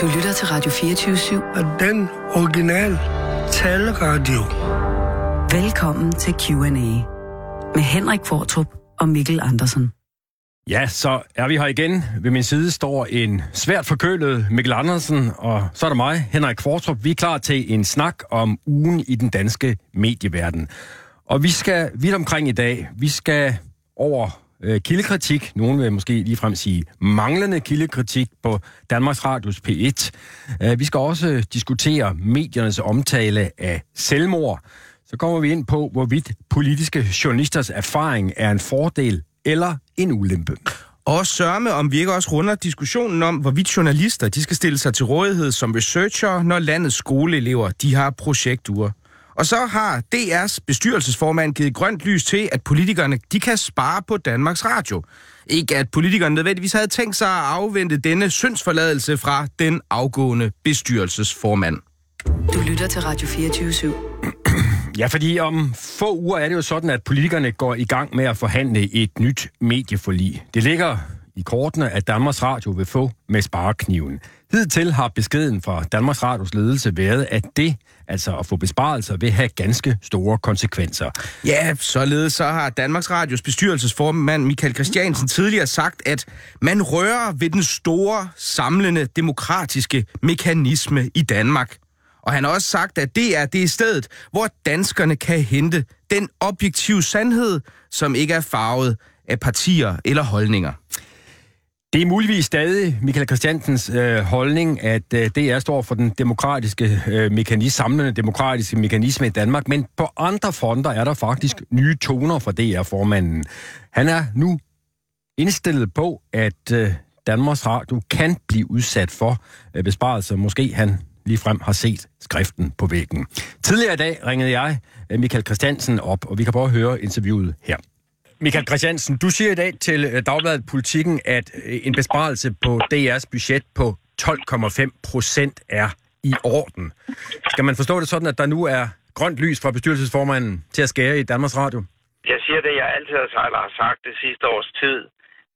Du lytter til Radio 24-7. Og den original taleradio. Velkommen til Q&A med Henrik Fortrup og Mikkel Andersen. Ja, så er vi her igen. Ved min side står en svært forkølet Mikkel Andersen, og så er der mig, Henrik Fortrup. Vi er klar til en snak om ugen i den danske medieverden. Og vi skal vidt omkring i dag. Vi skal over øh, kildekritik. Nogen vil måske ligefrem sige manglende kildekritik på Danmarks Radios P1. Øh, vi skal også diskutere mediernes omtale af selvmord. Så kommer vi ind på, hvorvidt politiske journalisters erfaring er en fordel eller en ulempe. Og sørme, om vi ikke også runder diskussionen om, hvorvidt journalister de skal stille sig til rådighed som researcher, når landets skoleelever de har projektuger. Og så har DR's bestyrelsesformand givet grønt lys til, at politikerne de kan spare på Danmarks Radio. Ikke at politikerne nødvendigvis havde tænkt sig at afvente denne syndsforladelse fra den afgående bestyrelsesformand. Du lytter til Radio 24 /7. Ja, fordi om få uger er det jo sådan, at politikerne går i gang med at forhandle et nyt medieforlig. Det ligger i kortene, at Danmarks Radio vil få med sparekniven. Hidtil har beskeden fra Danmarks Radios ledelse været, at det, altså at få besparelser, vil have ganske store konsekvenser. Ja, således så har Danmarks Radios bestyrelsesformand Michael Christiansen tidligere sagt, at man rører ved den store, samlende, demokratiske mekanisme i Danmark. Og han har også sagt, at det er det stedet, hvor danskerne kan hente den objektive sandhed, som ikke er farvet af partier eller holdninger. Det er muligvis stadig Michael Christiansens øh, holdning, at øh, DR står for den demokratiske øh, mekanisme, samlende demokratiske mekanisme i Danmark, men på andre fronter er der faktisk nye toner fra DR-formanden. Han er nu indstillet på, at øh, Danmarks Radio kan blive udsat for øh, besparelser. Måske han frem har set skriften på væggen. Tidligere i dag ringede jeg øh, Michael Christiansen op, og vi kan prøve at høre interviewet her. Michael Christiansen, du siger i dag til øh, Dagbladet Politikken, at øh, en besparelse på DR's budget på 12,5 procent er i orden. Skal man forstå det sådan, at der nu er grønt lys fra bestyrelsesformanden til at skære i Danmarks Radio? Jeg siger det, jeg altid har sagt det sidste års tid.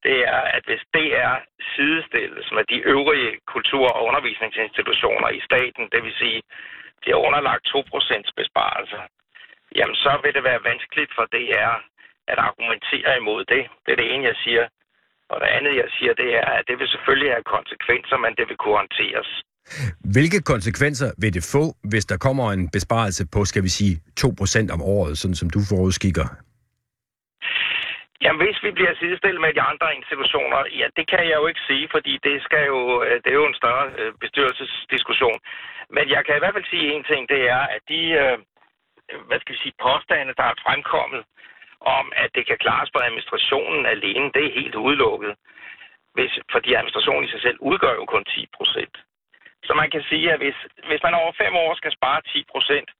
Det er, at hvis DR sidestilles med de øvrige kultur- og undervisningsinstitutioner i staten, det vil sige, de er underlagt 2% besparelser, jamen så vil det være vanskeligt for DR at argumentere imod det. Det er det ene, jeg siger. Og det andet, jeg siger, det er, at det vil selvfølgelig have konsekvenser, men det vil kunne håndteres. Hvilke konsekvenser vil det få, hvis der kommer en besparelse på, skal vi sige, 2% om året, sådan som du forudskikker? Jamen, hvis vi bliver sidestillet med de andre institutioner, ja, det kan jeg jo ikke sige, fordi det, skal jo, øh, det er jo en større øh, bestyrelsesdiskussion. Men jeg kan i hvert fald sige en ting, det er, at de, øh, hvad skal vi sige, påstande, der er fremkommet, om, at det kan klares på administrationen alene, det er helt udelukket. Hvis, fordi administrationen i sig selv udgør jo kun 10 procent. Så man kan sige, at hvis, hvis man over fem år skal spare 10 procent,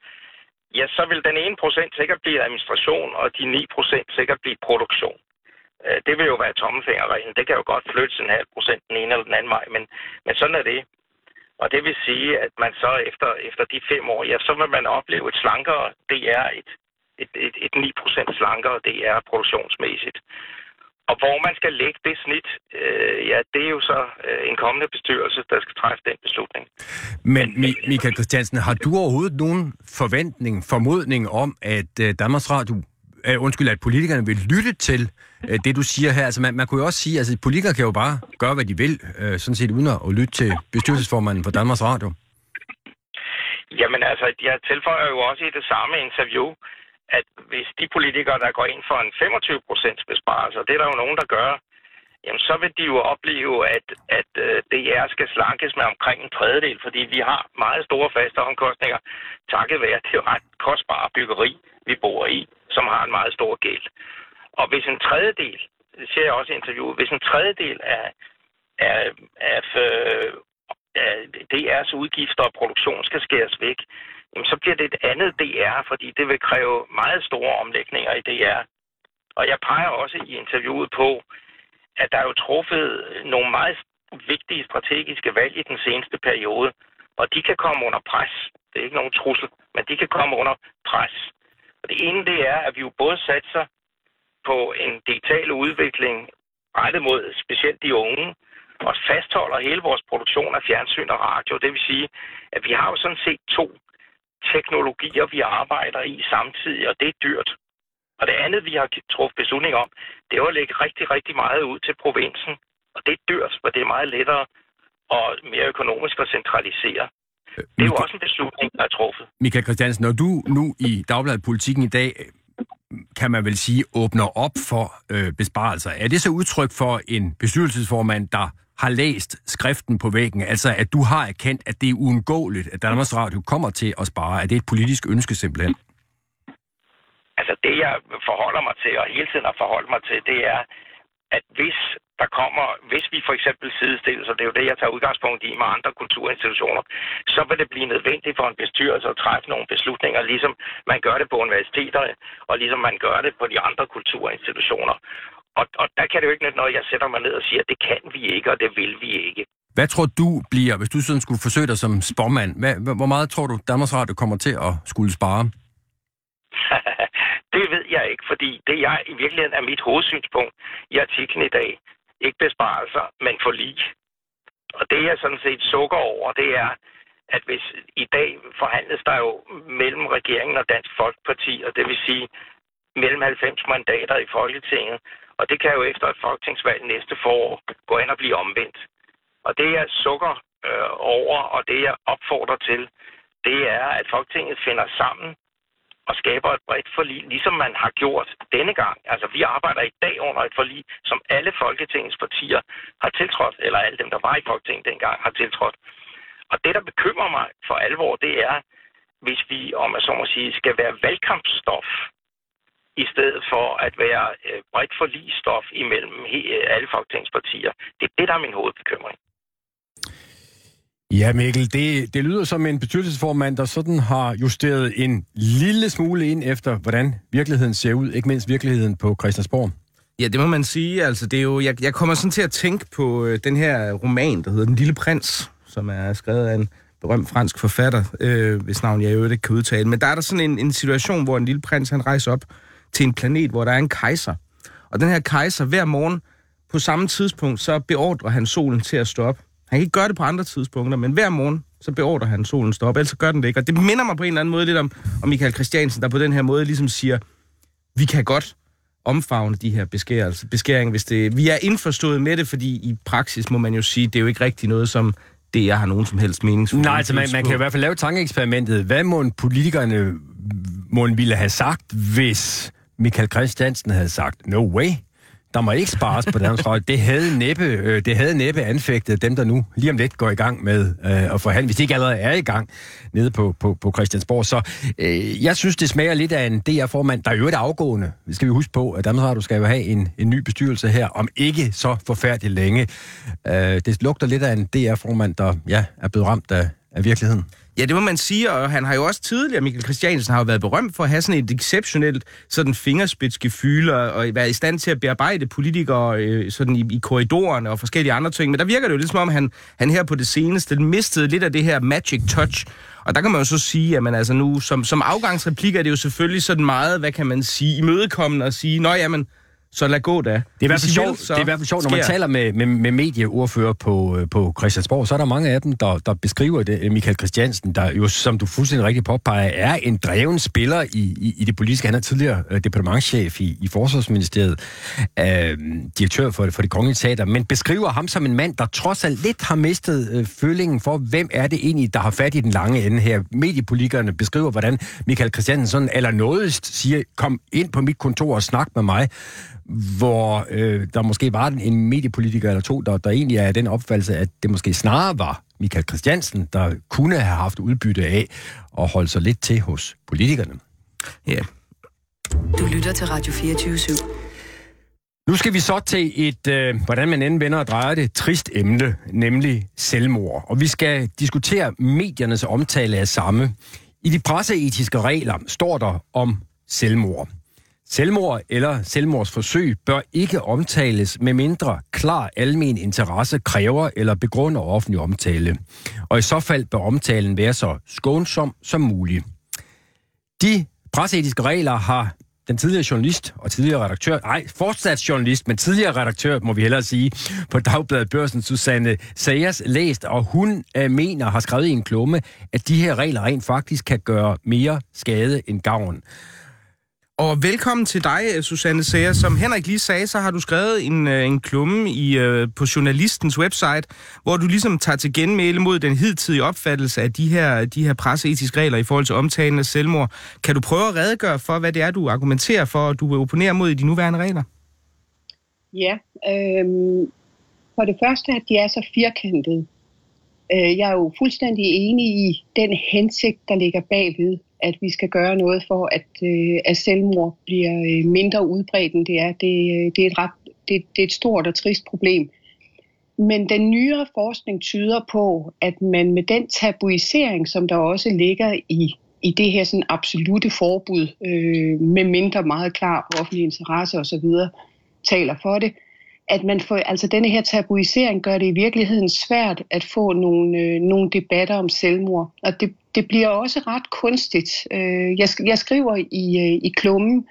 ja, så vil den ene procent sikkert blive administration, og de 9 procent sikkert blive produktion. Øh, det vil jo være tommefingerreglen. Det kan jo godt flyttes en halv procent den ene eller den anden vej, men, men sådan er det. Og det vil sige, at man så efter, efter de fem år, ja, så vil man opleve et slankere DR, et, et, et, et 9% slankere det er produktionsmæssigt. Og hvor man skal lægge det snit, øh, ja, det er jo så øh, en kommende bestyrelse, der skal træffe den beslutning. Men Michael Christiansen, har du overhovedet nogen forventning, formodning om, at øh, Danmarks Radio, øh, undskyld, at politikerne vil lytte til øh, det, du siger her? Altså, man, man kunne jo også sige, at altså, politikere kan jo bare gøre, hvad de vil, øh, sådan set uden at lytte til bestyrelsesformanden for Danmarks Radio. Jamen altså, jeg tilføjer jo også i det samme interview, at hvis de politikere, der går ind for en 25% besparelse, og det er der jo nogen, der gør, jamen så vil de jo opleve, at, at øh, DR skal slankes med omkring en tredjedel, fordi vi har meget store faste omkostninger, takket være det ret kostbare byggeri, vi bor i, som har en meget stor gæld. Og hvis en tredjedel, det ser jeg også i interviewet, hvis en tredjedel af, af, af, øh, af DR's udgifter og produktion skal skæres væk, så bliver det et andet DR, fordi det vil kræve meget store omlægninger i DR. Og jeg peger også i interviewet på, at der er jo truffet nogle meget vigtige strategiske valg i den seneste periode, og de kan komme under pres. Det er ikke nogen trussel, men de kan komme under pres. Og det ene det er, at vi jo både satser på en digital udvikling rettet mod specielt de unge, og fastholder hele vores produktion af fjernsyn og radio. Det vil sige, at vi har jo sådan set to teknologier, vi arbejder i samtidig, og det er dyrt. Og det andet, vi har truffet beslutning om, det er at lægge rigtig, rigtig meget ud til provinsen. Og det er dyrt, for det er meget lettere og mere økonomisk at centralisere. Det er jo også en beslutning, der er truffet. Michael Christiansen, når du nu i Dagbladet Politikken i dag, kan man vel sige, åbner op for øh, besparelser. Er det så udtryk for en bestyrelsesformand, der har læst skriften på væggen, altså at du har erkendt, at det er uundgåeligt, at Danmarks Radio kommer til at spare? Er det et politisk ønske simpelthen? Altså det, jeg forholder mig til, og hele tiden har forholdt mig til, det er, at hvis der kommer, hvis vi for eksempel sidestilles, og det er jo det, jeg tager udgangspunkt i med andre kulturinstitutioner, så vil det blive nødvendigt for en bestyrelse at træffe nogle beslutninger, ligesom man gør det på universiteterne, og ligesom man gør det på de andre kulturinstitutioner. Og, og der kan det jo ikke nytte noget, jeg sætter mig ned og siger, at det kan vi ikke, og det vil vi ikke. Hvad tror du bliver, hvis du sådan skulle forsøge dig som spormand, hvad, hvor meget tror du, Danmarks Radio kommer til at skulle spare? det ved jeg ikke, fordi det jeg i virkeligheden er mit hovedsynspunkt i artiklen i dag, ikke besparelser, men for lige. Og det jeg sådan set sukker over, det er, at hvis i dag forhandles der jo mellem regeringen og Dansk Folkeparti, og det vil sige mellem 90 mandater i Folketinget, og det kan jo efter et folketingsvalg næste forår gå ind og blive omvendt. Og det jeg sukker øh, over, og det jeg opfordrer til, det er, at Folketinget finder sammen og skaber et bredt forlig, ligesom man har gjort denne gang. Altså, vi arbejder i dag under et forlig, som alle Folketingets partier har tiltrådt, eller alle dem, der var i Folketinget dengang, har tiltrådt. Og det, der bekymrer mig for alvor, det er, hvis vi, om jeg så må sige, skal være valgkampsstof, i stedet for at være øh, bredt forligstof imellem alle Folketingspartier. Det er det, der er min hovedbekymring. Ja, Mikkel, det, det lyder som en bestyrelsesformand, der sådan har justeret en lille smule ind efter, hvordan virkeligheden ser ud, ikke mindst virkeligheden på Christiansborg. Ja, det må man sige. Altså, det er jo, jeg, jeg kommer sådan til at tænke på øh, den her roman, der hedder Den Lille Prins, som er skrevet af en berømt fransk forfatter, øh, hvis navn jeg jo ikke kan udtale. Men der er der sådan en, en situation, hvor en lille prins han rejser op til en planet, hvor der er en kejser. Og den her kejser hver morgen på samme tidspunkt, så beordrer han solen til at stå op. Han kan ikke gøre det på andre tidspunkter, men hver morgen, så beordrer han solen stå op, ellers gør den det ikke. Og det minder mig på en eller anden måde lidt om, om Michael Christiansen, der på den her måde ligesom siger, vi kan godt omfavne de her beskæringer, beskæringer hvis det, vi er indforstået med det, fordi i praksis må man jo sige, det er jo ikke rigtig noget, som det jeg har nogen som helst mening. Nej, altså man, man kan i hvert fald lave tankeeksperimentet. Hvad må politikerne må ville have sagt, hvis Michael Christiansen havde sagt, no way, der må ikke spares på Danmarks Radio. Det havde næppe, øh, det havde næppe anfægtet dem, der nu lige om lidt går i gang med øh, at forhandle, hvis de ikke allerede er i gang nede på, på, på Christiansborg. Så øh, jeg synes, det smager lidt af en DR-formand, der er jo et afgående. Det skal vi huske på, at Danmarks Radio skal jo have en, en ny bestyrelse her, om ikke så forfærdeligt længe. Øh, det lugter lidt af en DR-formand, der ja, er blevet ramt af, af virkeligheden. Ja, det må man sige, og han har jo også tidligere, Michael Christiansen, har jo været berømt for at have sådan et exceptionelt sådan fingerspidsgefyle og, og være i stand til at bearbejde politikere øh, sådan i, i korridorerne og forskellige andre ting. Men der virker det jo lidt som om, han, han her på det seneste mistede lidt af det her magic touch. Og der kan man jo så sige, at man altså nu, som, som afgangsreplik er det jo selvfølgelig sådan meget, hvad kan man sige, imødekommende at sige, nå jamen, så lad gå da. Det er i hvert fald sjovt, det er i hvert fald sjovt når man taler med, med, med medieordfører på, øh, på Christiansborg, så er der mange af dem, der, der beskriver det. Michael Christiansen, der jo, som du fuldstændig rigtig påpeger, er en dreven spiller i, i, i det politiske. Han er tidligere uh, departementchef i, i Forsvarsministeriet, uh, direktør for, for det kongelige teater, men beskriver ham som en mand, der trods alt lidt har mistet uh, følingen for, hvem er det egentlig, der har fat i den lange ende her. Mediepolitikerne beskriver, hvordan Michael Christiansen sådan eller nådigst siger, kom ind på mit kontor og snak med mig hvor øh, der måske var en mediepolitiker eller to, der, der egentlig er den opfattelse, at det måske snarere var Michael Christiansen, der kunne have haft udbytte af at holde sig lidt til hos politikerne. Ja. Du lytter til Radio 24 /7. Nu skal vi så til et, øh, hvordan man end vender og drejer det, trist emne, nemlig selvmord. Og vi skal diskutere mediernes omtale af samme. I de presseetiske regler står der om selvmord. Selvmord eller selvmordsforsøg bør ikke omtales med mindre klar almen interesse kræver eller begrunder offentlig omtale. Og i så fald bør omtalen være så skånsom som muligt. De presseetiske regler har den tidligere journalist og tidligere redaktør, nej, fortsat journalist, men tidligere redaktør, må vi hellere sige, på Dagbladet Børsen, Susanne Sagers læst, og hun øh, mener, har skrevet i en klumme, at de her regler rent faktisk kan gøre mere skade end gavn. Og velkommen til dig, Susanne Sager. Som Henrik lige sagde, så har du skrevet en, øh, en klumme i, øh, på journalistens website, hvor du ligesom tager til genmæle mod den hidtidige opfattelse af de her, de her presseetiske regler i forhold til omtalen af selvmord. Kan du prøve at redegøre for, hvad det er, du argumenterer for, og du vil opponere mod i de nuværende regler? Ja, øh, for det første, at de er så firkantede. Øh, jeg er jo fuldstændig enig i den hensigt, der ligger bagved at vi skal gøre noget for, at, øh, at selvmord bliver øh, mindre udbredt, end det er. Det, øh, det, er et ret, det, det er et stort og trist problem. Men den nyere forskning tyder på, at man med den tabuisering, som der også ligger i, i det her sådan absolute forbud, øh, med mindre meget klar offentlig interesse osv., taler for det, at man får, altså denne her tabuisering gør det i virkeligheden svært at få nogle, øh, nogle debatter om selvmord. Og det, det bliver også ret kunstigt. Øh, jeg, jeg skriver i, øh, i klummen,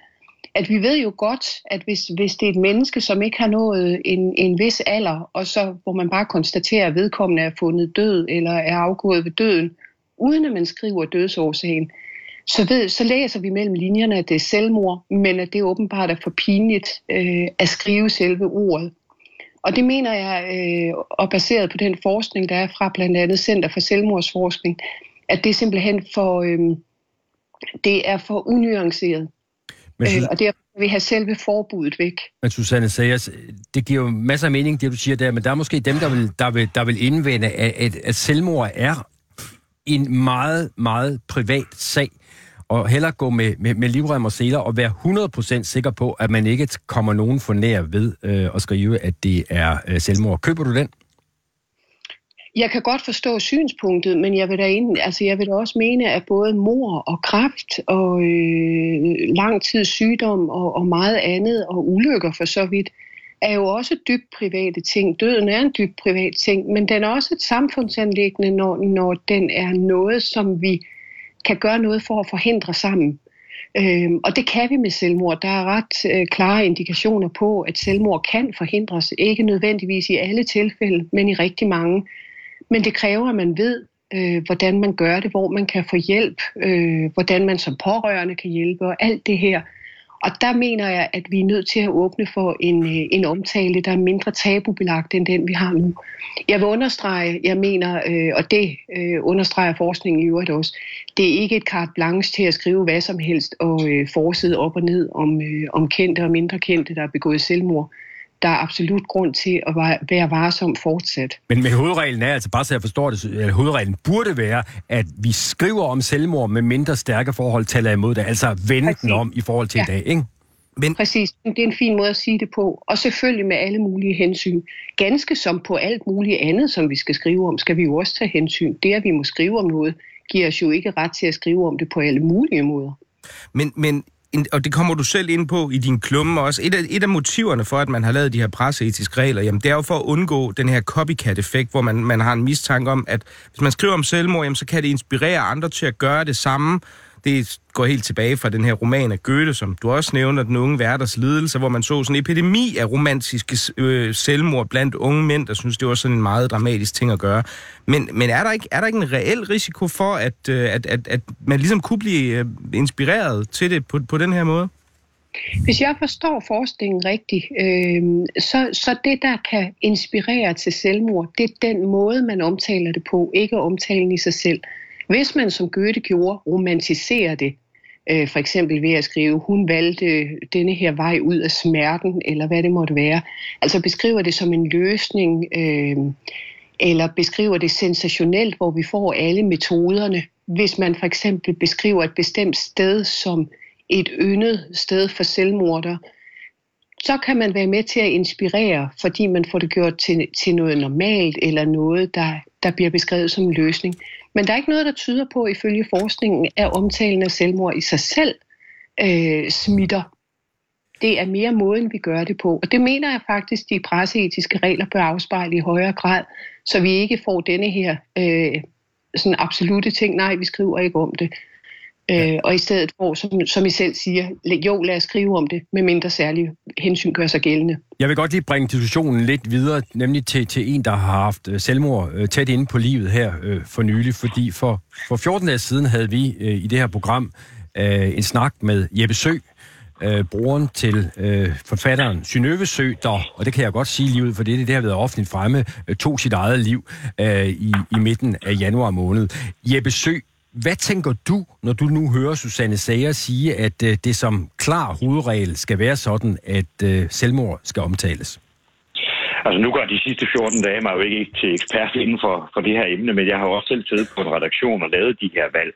at vi ved jo godt, at hvis, hvis det er et menneske, som ikke har nået en, en vis alder, og så hvor man bare konstaterer, at vedkommende er fundet død eller er afgået ved døden, uden at man skriver dødsårsagen, så, ved, så læser vi mellem linjerne, at det er selvmord, men at det åbenbart er for pinligt øh, at skrive selve ordet. Og det mener jeg, øh, og baseret på den forskning, der er fra blandt andet Center for Selvmordsforskning, at det er simpelthen for, øh, det er for unuanceret. Men, øh, og derfor vil vi have selve forbuddet væk. Men Susanne Sayers, det giver jo masser af mening, det du siger der, men der er måske dem, der vil, der vil, der vil indvende, at, at, at selvmord er en meget, meget privat sag og hellere gå med, med, med livrem og seler og være 100% sikker på, at man ikke kommer nogen for nær ved øh, at skrive, at det er øh, selvmord. Køber du den? Jeg kan godt forstå synspunktet, men jeg vil da, ind, altså jeg vil da også mene, at både mor og kræft og øh, lang tid sygdom og, og meget andet og ulykker for så vidt, er jo også dybt private ting. Døden er en dybt privat ting, men den er også et samfundsanlæggende, når, når den er noget, som vi kan gøre noget for at forhindre sammen. Øhm, og det kan vi med selvmord. Der er ret øh, klare indikationer på, at selvmord kan forhindres. Ikke nødvendigvis i alle tilfælde, men i rigtig mange. Men det kræver, at man ved, øh, hvordan man gør det, hvor man kan få hjælp, øh, hvordan man som pårørende kan hjælpe, og alt det her. Og der mener jeg, at vi er nødt til at åbne for en, øh, en omtale, der er mindre tabubelagt end den, vi har nu. Jeg vil understrege, jeg mener, øh, og det øh, understreger forskningen i øvrigt også, det er ikke et carte blanche til at skrive hvad som helst og øh, forside op og ned om, øh, om kendte og mindre kendte, der er begået selvmord der er absolut grund til at være varsom fortsat. Men, men hovedreglen er altså, bare så jeg forstår det, at hovedreglen burde være, at vi skriver om selvmord med mindre stærke forhold taler imod det, altså vende Præcis. den om i forhold til ja. i dag, ikke? Men... Præcis, det er en fin måde at sige det på, og selvfølgelig med alle mulige hensyn. Ganske som på alt muligt andet, som vi skal skrive om, skal vi jo også tage hensyn. Det, at vi må skrive om noget, giver os jo ikke ret til at skrive om det på alle mulige måder. Men, men og det kommer du selv ind på i din klumme også, et af, et af motiverne for, at man har lavet de her presseetiske regler, jamen det er jo for at undgå den her copycat-effekt, hvor man, man har en mistanke om, at hvis man skriver om selvmord, jamen så kan det inspirere andre til at gøre det samme, det går helt tilbage fra den her roman af Goethe, som du også nævner, Den unge værters lidelse, hvor man så sådan en epidemi af romantiske øh, selvmord blandt unge mænd, der synes, det var sådan en meget dramatisk ting at gøre. Men, men er, der ikke, er der ikke en reel risiko for, at, øh, at, at, at man ligesom kunne blive øh, inspireret til det på, på den her måde? Hvis jeg forstår forskningen rigtigt, øh, så, så det, der kan inspirere til selvmord, det er den måde, man omtaler det på, ikke omtalen i sig selv. Hvis man som Goethe gjorde, romantiserer det, øh, for eksempel ved at skrive, hun valgte denne her vej ud af smerten, eller hvad det måtte være, altså beskriver det som en løsning, øh, eller beskriver det sensationelt, hvor vi får alle metoderne. Hvis man for eksempel beskriver et bestemt sted som et yndet sted for selvmorder, så kan man være med til at inspirere, fordi man får det gjort til, til noget normalt, eller noget, der, der bliver beskrevet som en løsning. Men der er ikke noget, der tyder på, ifølge forskningen, at omtalen af selvmord i sig selv øh, smitter. Det er mere måden, vi gør det på. Og det mener jeg faktisk, de presseetiske regler bør afspejle i højere grad, så vi ikke får denne her øh, sådan absolute ting, nej, vi skriver ikke om det. Øh, og i stedet for, som, som I selv siger, jo, lad os skrive om det, med mindre særlig hensyn gør sig gældende. Jeg vil godt lige bringe diskussionen lidt videre, nemlig til, til en, der har haft øh, selvmord øh, tæt inde på livet her øh, for nylig, fordi for, for 14 dage siden havde vi øh, i det her program øh, en snak med Jeppe Sø, øh, broren til øh, forfatteren Synøve Sø, der, og det kan jeg godt sige livet, for det, det har været offentligt fremme, øh, tog sit eget liv øh, i, i midten af januar måned. Jeppe Sø, hvad tænker du, når du nu hører Susanne Sager sige, at øh, det som klar hovedregel skal være sådan, at øh, selvmord skal omtales? Altså nu går de sidste 14 dage mig jo ikke til ekspert inden for, for det her emne, men jeg har også selv siddet på en redaktion og lavet de her valg.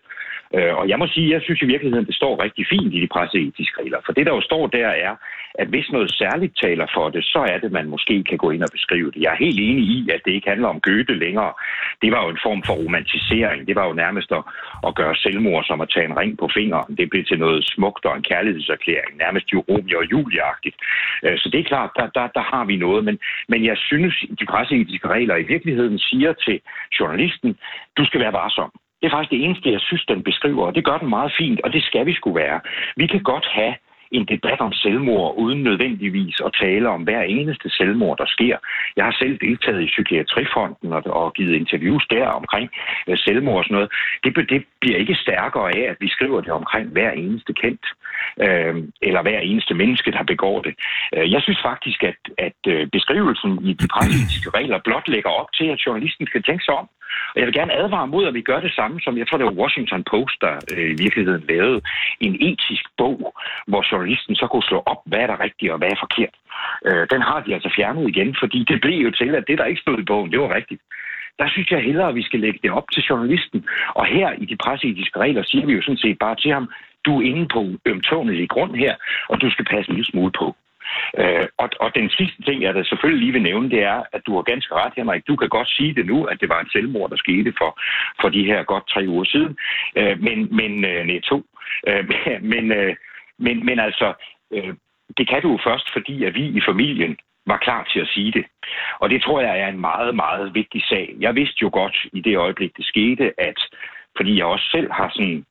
Øh, og jeg må sige, jeg synes i virkeligheden, det står rigtig fint i de presseetiske regler. For det, der jo står der, er, at hvis noget særligt taler for det, så er det, man måske kan gå ind og beskrive det. Jeg er helt enig i, at det ikke handler om Goethe længere. Det var jo en form for romantisering. Det var jo nærmest at, at gøre selvmord som at tage en ring på fingeren. Det blev til noget smukt og en kærlighedserklæring. Nærmest jo Romeo og Julie-agtigt. Øh, så det er klart, der, der, der har vi noget. Men, men jeg synes, de presseetiske regler i virkeligheden siger til journalisten, du skal være varsom. Det er faktisk det eneste, jeg synes, den beskriver, og det gør den meget fint, og det skal vi skulle være. Vi kan godt have en debat om selvmord, uden nødvendigvis at tale om hver eneste selvmord, der sker. Jeg har selv deltaget i Psykiatrifonden og, og givet interviews der omkring øh, selvmord og sådan noget. Det, det bliver ikke stærkere af, at vi skriver det omkring hver eneste kendt, øh, eller hver eneste menneske, der begår det. Øh, jeg synes faktisk, at, at øh, beskrivelsen i de praktiske regler blot lægger op til, at journalisten skal tænke sig om. Og jeg vil gerne advare mod, at vi gør det samme, som jeg tror, det var Washington Post, der øh, i virkeligheden lavede en etisk bog, hvor journalisten så kunne slå op, hvad er der rigtigt og hvad er forkert. Øh, den har de altså fjernet igen, fordi det blev jo til, at det, der ikke stod i bogen, det var rigtigt. Der synes jeg hellere, at vi skal lægge det op til journalisten. Og her i de presseetiske regler siger vi jo sådan set bare til ham, du er inde på ømtånet grund her, og du skal passe en lille smule på. Øh, og, og den sidste ting, jeg da selvfølgelig lige vil nævne, det er, at du har ganske ret, Henrik. Du kan godt sige det nu, at det var et selvmord, der skete for, for de her godt tre uger siden. Øh, men, men øh, nej, to. Øh, men, øh, men, men altså, øh, det kan du jo først, fordi at vi i familien var klar til at sige det. Og det tror jeg er en meget, meget vigtig sag. Jeg vidste jo godt i det øjeblik, det skete, at fordi jeg også selv har sådan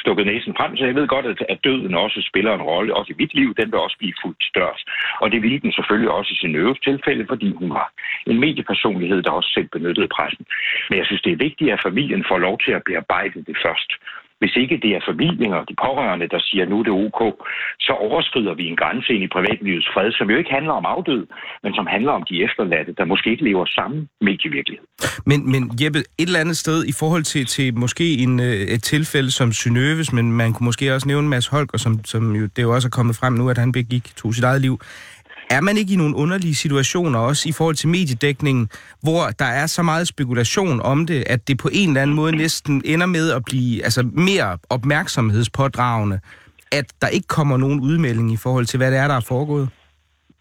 stukket næsen frem, så jeg ved godt, at, døden også spiller en rolle, også i mit liv, den vil også blive fuldt størst. Og det ville den selvfølgelig også i sin øvrigt tilfælde, fordi hun var en mediepersonlighed, der også selv benyttede pressen. Men jeg synes, det er vigtigt, at familien får lov til at bearbejde det først. Hvis ikke det er familien og de pårørende, der siger, nu er det ok, så overskrider vi en grænse ind i privatlivets fred, som jo ikke handler om afdød, men som handler om de efterladte, der måske ikke lever samme medievirkelighed. Men, men Jeppe, et eller andet sted i forhold til, til måske en, øh, et tilfælde som Synøves, men man kunne måske også nævne Mads Holger, som, som jo, det jo også er kommet frem nu, at han begik, tog sit eget liv. Er man ikke i nogle underlige situationer, også i forhold til mediedækningen, hvor der er så meget spekulation om det, at det på en eller anden måde næsten ender med at blive altså, mere opmærksomhedspådragende, at der ikke kommer nogen udmelding i forhold til, hvad det er, der er foregået?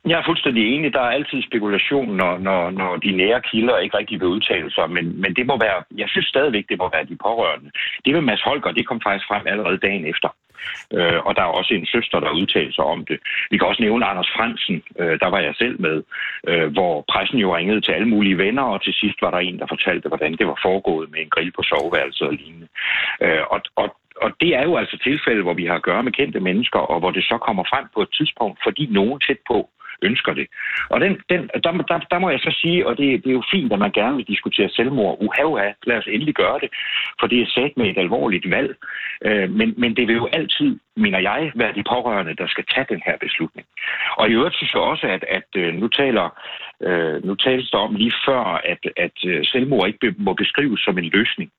Jeg er fuldstændig enig. Der er altid spekulation, når, når, når de nære kilder ikke rigtig vil udtale sig, men, men det må være, jeg synes stadigvæk, det må være de pårørende. Det med Mads Holger, det kom faktisk frem allerede dagen efter. Øh, og der er også en søster, der udtaler sig om det. Vi kan også nævne Anders Fransen, øh, der var jeg selv med, øh, hvor pressen jo ringede til alle mulige venner, og til sidst var der en, der fortalte, hvordan det var foregået med en grill på soveværelset og lignende. Øh, og, og og det er jo altså tilfælde, hvor vi har at gøre med kendte mennesker, og hvor det så kommer frem på et tidspunkt, fordi nogen tæt på ønsker det. Og den, den, der, der, der må jeg så sige, og det, det er jo fint, at man gerne vil diskutere selvmord. Uha, uha, lad os endelig gøre det, for det er sat med et alvorligt valg. Øh, men, men det vil jo altid, mener jeg, være de pårørende, der skal tage den her beslutning. Og i øvrigt synes jeg også, at, at øh, nu taler øh, nu tales der om lige før, at, at øh, selvmord ikke må beskrives som en løsning.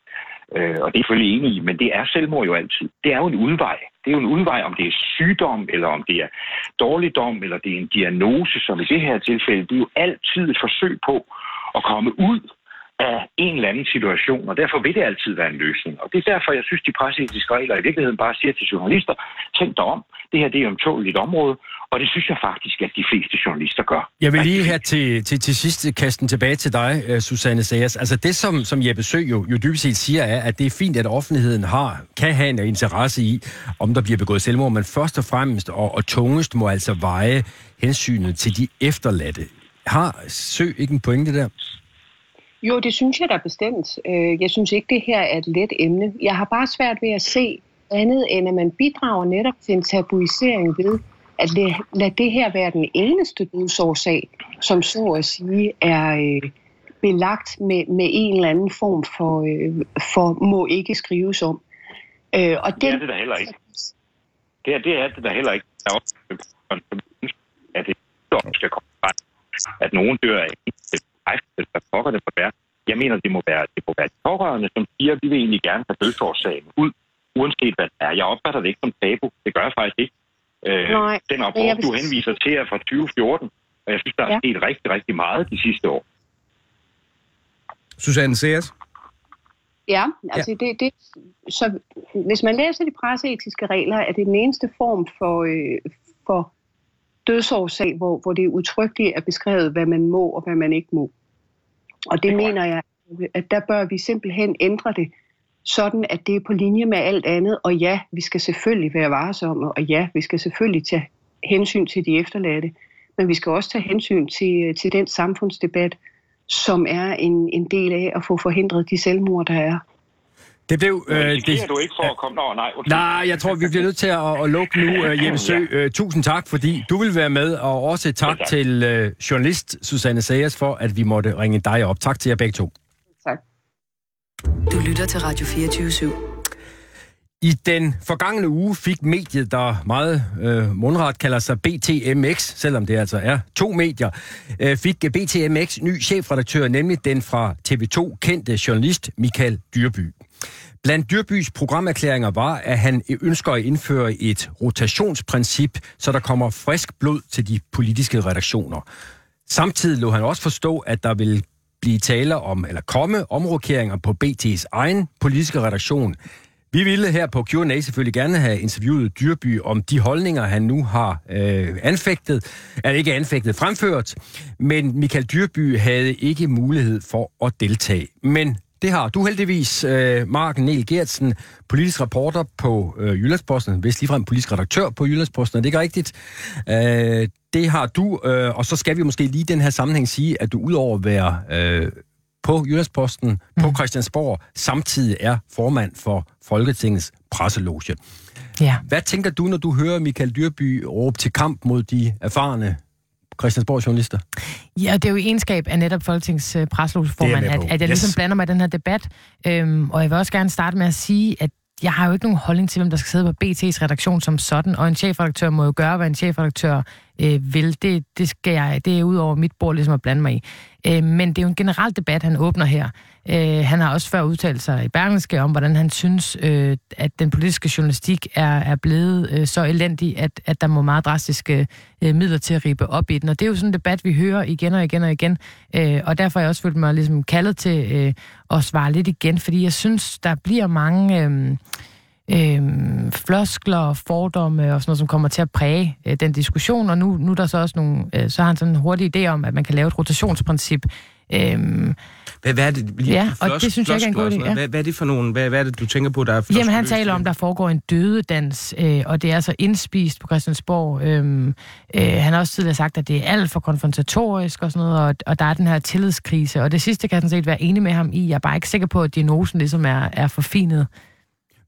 Øh, og det er selvfølgelig enig i, men det er selvmord jo altid. Det er jo en udvej. Det er jo en udvej, om det er sygdom, eller om det er dårligdom, eller det er en diagnose, som i det her tilfælde. Det er jo altid et forsøg på at komme ud af en eller anden situation, og derfor vil det altid være en løsning. Og det er derfor, jeg synes, de presseetiske regler i virkeligheden bare siger til journalister, tænk dig om, det her det er om et område, og det synes jeg faktisk, at de fleste journalister gør. Jeg vil lige her til, til, til sidst øh, kaste tilbage til dig, øh, Susanne Sayers. Altså det, som, som Jeppe Sø jo, jo dybest set siger, er, at det er fint, at offentligheden har, kan have en interesse i, om der bliver begået selvmord, men først og fremmest og, og tungest må altså veje hensynet til de efterladte. Har Sø ikke en pointe der? Jo, det synes jeg da bestemt. Øh, jeg synes ikke, det her er et let emne. Jeg har bare svært ved at se, andet end at man bidrager netop til en tabuisering ved, at lade, lad det her være den eneste dødsårsag, som så at sige er øh, belagt med, med en eller anden form for, øh, for må ikke skrives om. Og det er det da heller ikke. Det er, det er det da heller ikke. Der er at det skal komme at nogen dør af en eller pokker det for være. Jeg mener, det må være, det må være de pårørende, som siger, at vi vil egentlig gerne have dødsårsagen ud, uanset hvad det er. Jeg opfatter det ikke som tabu. Det gør jeg faktisk ikke. Øh, Nej, den rapport, vil... du henviser til, er fra 2014, og jeg synes, der er ja. sket rigtig, rigtig meget de sidste år. Susanne Sears? Ja, altså ja. Det, det, så hvis man læser de presseetiske regler, er det den eneste form for, øh, for dødsårsag, hvor, hvor det udtrykkeligt er beskrevet, hvad man må og hvad man ikke må. Og det mener jeg, at der bør vi simpelthen ændre det, sådan at det er på linje med alt andet. Og ja, vi skal selvfølgelig være varsomme, og ja, vi skal selvfølgelig tage hensyn til de efterladte, men vi skal også tage hensyn til, til den samfundsdebat, som er en, en del af at få forhindret de selvmord, der er. Det blev... Øh, det det, du ikke for at komme over, nej. Undskyld. Nej, jeg tror, vi bliver nødt til at, at lukke nu, uh, Jeppe Sø. Ja. Uh, tusind tak, fordi du vil være med, og også tak, tak. til uh, journalist Susanne Sayers for, at vi måtte ringe dig op. Tak til jer begge to. Tak. Du lytter til Radio 24 /7. I den forgangne uge fik mediet, der meget øh, mundret kalder sig BTMX, selvom det altså er to medier, øh, fik BTMX ny chefredaktør, nemlig den fra TV2 kendte journalist Michael Dyrby. Blandt Dyrbys programerklæringer var, at han ønsker at indføre et rotationsprincip, så der kommer frisk blod til de politiske redaktioner. Samtidig lå han også forstå, at der vil blive taler om, eller komme omrokeringer på BT's egen politiske redaktion. Vi ville her på Q&A selvfølgelig gerne have interviewet Dyrby om de holdninger, han nu har øh, anfægtet, eller ikke anfægtet, fremført, men Michael Dyrby havde ikke mulighed for at deltage. Men det har du heldigvis, øh, Mark Niel Gertsen, politisk reporter på øh, Jyllandsposten, hvis ligefrem politisk redaktør på Jyllandsposten, er det ikke rigtigt? Øh, det har du, øh, og så skal vi måske lige i den her sammenhæng sige, at du udover at være øh, på Jyllandsposten mm. på Christiansborg, samtidig er formand for Folketingets presseloge. Ja. Hvad tænker du, når du hører Michael Dyrby råbe til kamp mod de erfarne Christiansborg journalister? Ja, det er jo egenskab af netop uh, presselogeformand, at, at jeg ligesom yes. blander mig i den her debat. Øhm, og jeg vil også gerne starte med at sige, at jeg har jo ikke nogen holdning til, hvem der skal sidde på BT's redaktion som sådan, og en chefredaktør må jo gøre, hvad en chefredaktør øh, vil. Det, det, skal jeg, det er ud over mit bord ligesom at blande mig i. Øh, men det er jo en generel debat, han åbner her. Øh, han har også før udtalt sig i Berlingske om, hvordan han synes, øh, at den politiske journalistik er, er blevet øh, så elendig, at, at der må meget drastiske øh, midler til at ribe op i den. Og det er jo sådan en debat, vi hører igen og igen og igen. Øh, og derfor har jeg også følt mig ligesom kaldet til øh, at svare lidt igen, fordi jeg synes, der bliver mange... Øh, øh, floskler, fordomme og sådan noget, som kommer til at præge øh, den diskussion. Og nu, nu er der så også nogle, øh, så har han sådan en hurtig idé om, at man kan lave et rotationsprincip. Øhm, hvad, hvad er det? Lige, ja, og det synes jeg ikke er en god idé. Ja. Hvad, hvad er det for nogle, hvad, hvad er det, du tænker på, der er Jamen, han taler om, der foregår en dødedans, øh, og det er så indspist på Christiansborg. Øh, øh, han har også tidligere sagt, at det er alt for konfrontatorisk og sådan noget, og, og der er den her tillidskrise. Og det sidste kan jeg sådan set være enig med ham i. Jeg er bare ikke sikker på, at diagnosen ligesom er, er forfinet.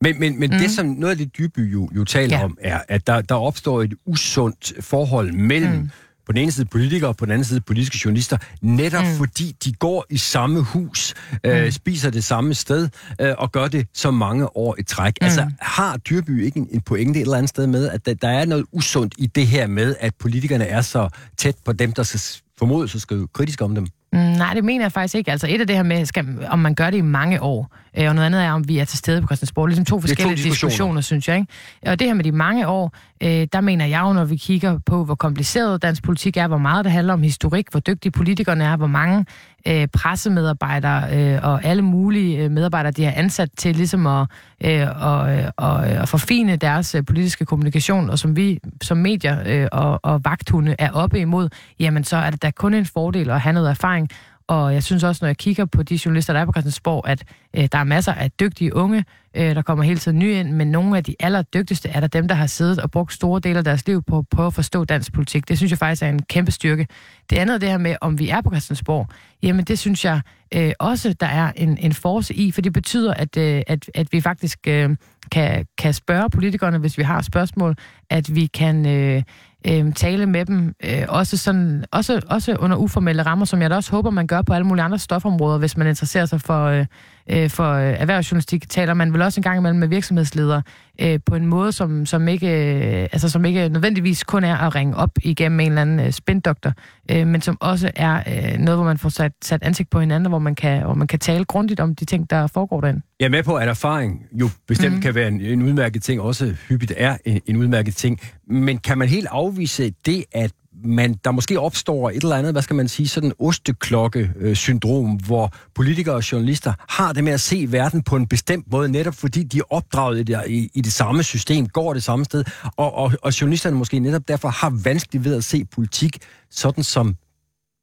Men, men, men mm. det, som noget af det dybe jo, jo taler ja. om, er, at der, der opstår et usundt forhold mellem mm. på den ene side politikere og på den anden side politiske journalister, netop mm. fordi de går i samme hus, øh, mm. spiser det samme sted øh, og gør det så mange år i træk. Mm. Altså, har Dyrby ikke en, en pointe et eller andet sted med, at der, der er noget usundt i det her med, at politikerne er så tæt på dem, der skal formodes at skrive kritisk om dem? Mm, nej, det mener jeg faktisk ikke. Altså et af det her med, skal, om man gør det i mange år, øh, og noget andet er, om vi er til stede på Christiansborg. Ligesom to forskellige to diskussioner. diskussioner, synes jeg. Ikke? Og det her med de mange år, øh, der mener jeg jo, når vi kigger på, hvor kompliceret dansk politik er, hvor meget det handler om historik, hvor dygtige politikerne er, hvor mange øh, pressemedarbejdere øh, og alle mulige øh, medarbejdere, de har ansat til ligesom at, øh, og, øh, og, at forfine deres øh, politiske kommunikation, og som vi som medier øh, og, og vagthunde er oppe imod, jamen så er det da kun en fordel at have noget erfaring, og jeg synes også, når jeg kigger på de journalister, der er på Christiansborg, at øh, der er masser af dygtige unge Øh, der kommer hele tiden nye ind, men nogle af de allerdygtigste er der dem, der har siddet og brugt store dele af deres liv på på at forstå dansk politik. Det synes jeg faktisk er en kæmpe styrke. Det andet det her med, om vi er på Christiansborg, jamen det synes jeg øh, også, der er en, en force i, for det betyder, at, øh, at, at vi faktisk øh, kan, kan spørge politikerne, hvis vi har spørgsmål, at vi kan... Øh, øh, tale med dem, øh, også, sådan, også, også under uformelle rammer, som jeg da også håber, man gør på alle mulige andre stofområder, hvis man interesserer sig for, øh, øh, for øh, erhvervsjournalistik, taler man vel også en gang imellem med virksomhedsledere øh, på en måde, som, som, ikke, øh, altså, som ikke nødvendigvis kun er at ringe op igennem en eller anden øh, spindoktor, øh, men som også er øh, noget, hvor man får sat, sat ansigt på hinanden, hvor man, kan, hvor man kan tale grundigt om de ting, der foregår derinde. Jeg er med på, at erfaring jo bestemt mm. kan være en, en udmærket ting, også hyppigt er en, en udmærket ting, men kan man helt afvise det, at man, der måske opstår et eller andet, hvad skal man sige, sådan osteklokke-syndrom, hvor politikere og journalister har det med at se verden på en bestemt måde, netop fordi de er opdraget i det, i, i det samme system, går det samme sted, og, og, og journalisterne måske netop derfor har vanskeligt ved at se politik sådan som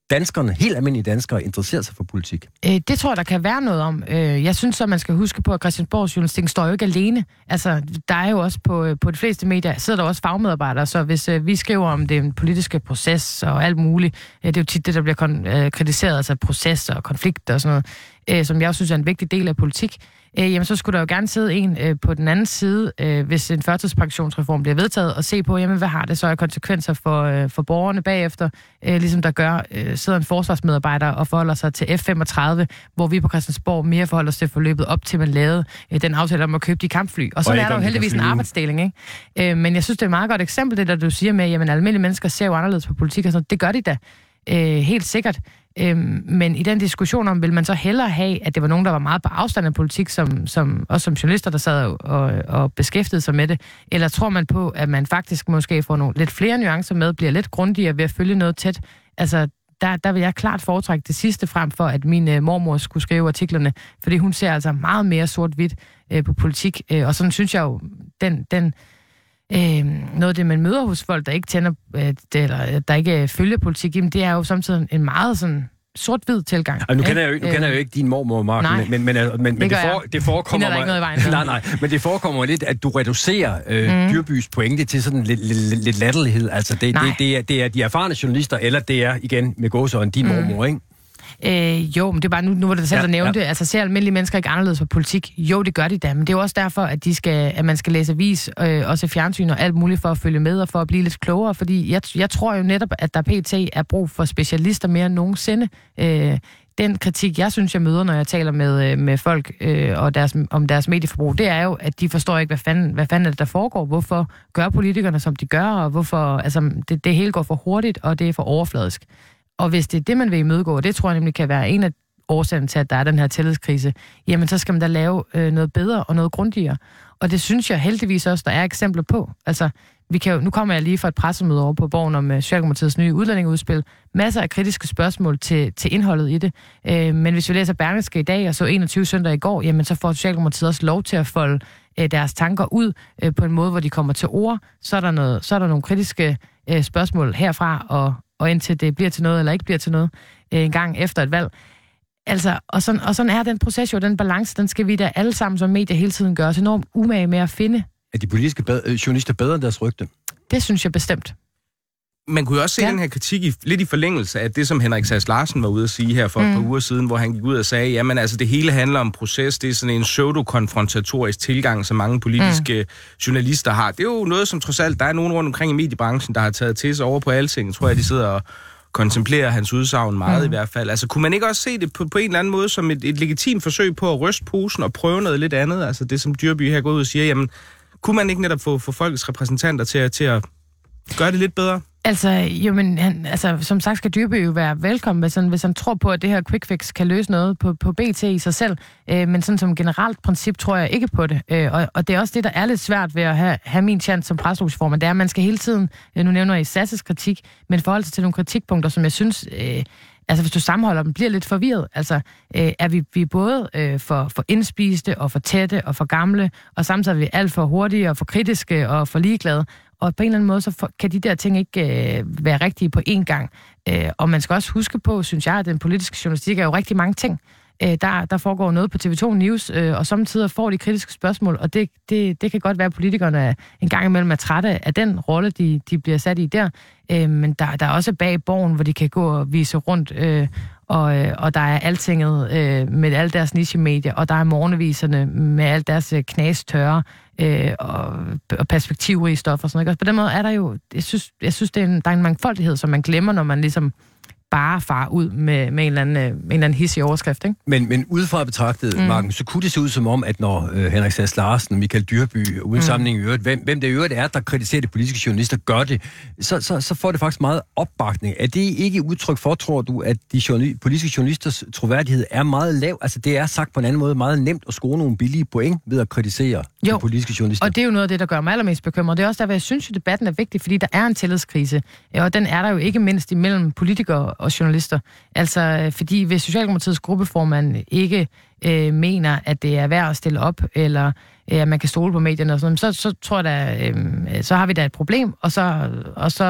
danskerne, helt almindelige danskere, interesserer sig for politik? Øh, det tror jeg, der kan være noget om. Øh, jeg synes så, man skal huske på, at Christiansborgs journalistik står jo ikke alene. Altså, der er jo også på, øh, på de fleste medier, sidder der også fagmedarbejdere, så hvis øh, vi skriver om den politiske proces og alt muligt, øh, det er jo tit det, der bliver kon- øh, kritiseret, altså proces og konflikter og sådan noget, øh, som jeg også synes er en vigtig del af politik øh, jamen så skulle der jo gerne sidde en øh, på den anden side, øh, hvis en førtidspensionsreform bliver vedtaget, og se på, jamen hvad har det så af konsekvenser for, øh, for borgerne bagefter, øh, ligesom der gør, øh, sidder en forsvarsmedarbejder og forholder sig til F-35, hvor vi på Christiansborg mere forholder os til forløbet op til, man lavede øh, den aftale om at købe de kampfly. Og så er der jo heldigvis en arbejdsdeling, ikke? Øh, men jeg synes, det er et meget godt eksempel, det der du siger med, jamen almindelige mennesker ser jo anderledes på politik og sådan Det gør de da. Øh, helt sikkert. Øhm, men i den diskussion om, vil man så hellere have, at det var nogen, der var meget på afstand af politik, som, som, også som journalister, der sad og, og, og beskæftigede sig med det, eller tror man på, at man faktisk måske får nogle lidt flere nuancer med, bliver lidt grundigere ved at følge noget tæt? Altså, der, der vil jeg klart foretrække det sidste frem for, at min øh, mormor skulle skrive artiklerne, fordi hun ser altså meget mere sort-hvidt øh, på politik, øh, og sådan synes jeg jo, den, den, Øh, noget af det, man møder hos folk, der ikke tænder, øh, eller der ikke følger politik, jamen, det er jo samtidig en meget sådan sort-hvid tilgang. Altså, nu kender jeg jo, nu kender jeg jo ikke din mormor, Mark, nej, men, men, men, men, det, det, for, det forekommer mig... Noget vejen, nej, nej, men det forekommer lidt, at du reducerer øh, mm. Dyrbys pointe til sådan lidt, lidt, lidt latterlighed. Altså, det, det, det, er, det er de erfarne journalister, eller det er, igen, med gåsøjne, din mm. mormor, ikke? Øh, jo, men det er bare nu, nu var det selv, ja, der nævnte ja. Altså, ser almindelige mennesker ikke anderledes på politik? Jo, det gør de da, men det er jo også derfor, at, de skal, at man skal læse avis, øh, også fjernsyn og alt muligt for at følge med og for at blive lidt klogere, fordi jeg, jeg tror jo netop, at der pt. er brug for specialister mere end nogensinde. Øh, den kritik, jeg synes, jeg møder, når jeg taler med, øh, med folk øh, og deres, om deres medieforbrug, det er jo, at de forstår ikke, hvad fanden, hvad fanden er det, der foregår. Hvorfor gør politikerne, som de gør, og hvorfor altså, det, det hele går for hurtigt, og det er for overfladisk. Og hvis det er det, man vil imødegå, og det tror jeg nemlig kan være en af årsagen til, at der er den her tillidskrise, jamen så skal man da lave øh, noget bedre og noget grundigere. Og det synes jeg heldigvis også, der er eksempler på. Altså, vi kan jo, nu kommer jeg lige fra et pressemøde over på Borgen om øh, Socialdemokratiets nye udlændingeudspil. Masser af kritiske spørgsmål til, til indholdet i det. Øh, men hvis vi læser Berlingske i dag og så 21 søndag i går, jamen så får Socialdemokratiet også lov til at folde øh, deres tanker ud øh, på en måde, hvor de kommer til ord. Så er der, noget, så er der nogle kritiske øh, spørgsmål herfra, og, og indtil det bliver til noget eller ikke bliver til noget uh, en gang efter et valg. Altså, og sådan, og sådan er den proces jo, den balance, den skal vi da alle sammen som medier hele tiden gøre os enormt umage med at finde. Er de politiske bedre, øh, journalister bedre end deres rygte? Det synes jeg bestemt. Man kunne jo også se ja. den her kritik i, lidt i forlængelse af det, som Henrik Sass Larsen var ude at sige her for mm. et par mm. uger siden, hvor han gik ud og sagde, jamen altså det hele handler om proces, det er sådan en pseudo-konfrontatorisk tilgang, som mange politiske mm. journalister har. Det er jo noget, som trods alt, der er nogen rundt omkring i mediebranchen, der har taget til sig over på alting, tror jeg, de sidder og kontemplerer hans udsagn meget mm. i hvert fald. Altså, kunne man ikke også se det på, på en eller anden måde som et, et legitimt forsøg på at ryste posen og prøve noget lidt andet? Altså det, som Dyrby her går ud og siger, jamen, kunne man ikke netop få, få folkets repræsentanter til, til at Gør det lidt bedre? Altså, jo, men han, altså, som sagt skal Dyrby jo være velkommen, hvis han, hvis han tror på, at det her quick fix kan løse noget på, på BT i sig selv. Øh, men sådan som generelt princip tror jeg ikke på det. Øh, og, og det er også det, der er lidt svært ved at have, have min chance som preslogsformand. Det er, at man skal hele tiden, øh, nu nævner jeg Sasses kritik, men forhold sig til nogle kritikpunkter, som jeg synes... Øh, altså hvis du sammenholder dem, bliver lidt forvirret. Altså, øh, er vi, vi er både øh, for, for indspiste og for tætte og for gamle, og samtidig er vi alt for hurtige og for kritiske og for ligeglade. Og på en eller anden måde, så for, kan de der ting ikke øh, være rigtige på én gang. Øh, og man skal også huske på, synes jeg, at den politiske journalistik er jo rigtig mange ting øh, der, der foregår noget på TV2 News, øh, og samtidig får de kritiske spørgsmål, og det, det, det kan godt være, at politikerne en gang imellem er trætte af den rolle, de, de bliver sat i der, øh, men der, der er også bag borgen, hvor de kan gå og vise rundt, øh, og, øh, og der er altinget øh, med alle deres niche-medier, og der er morgenviserne med alt deres øh, knastørre øh, og, og perspektivrige stoffer og sådan noget. Og på den måde er der jo, jeg synes, jeg synes det er en, der er en mangfoldighed, som man glemmer, når man ligesom bare far ud med, med en eller anden, øh, en eller anden hissig overskrift. Ikke? Men, men udefra betragtet, mm. Marken, så kunne det se ud som om, at når øh, Henrik Sass Larsen, Michael Dyrby, uden mm. sammenhæng i øvrigt, hvem, hvem det i øvrigt er, der kritiserer de politiske journalister, gør det, så, så, så får det faktisk meget opbakning. Er det ikke udtryk for, tror du, at de journal- politiske journalisters troværdighed er meget lav? Altså det er sagt på en anden måde meget nemt at score nogle billige point ved at kritisere jo, de politiske journalister. og det er jo noget af det, der gør mig allermest bekymret. Det er også derfor, jeg synes, at debatten er vigtig, fordi der er en tillidskrise, og den er der jo ikke mindst imellem politikere og journalister. Altså, fordi hvis Socialdemokratiets gruppeformand ikke øh, mener, at det er værd at stille op, eller øh, at man kan stole på medierne og sådan så, så tror jeg øh, så har vi da et problem, og så, og så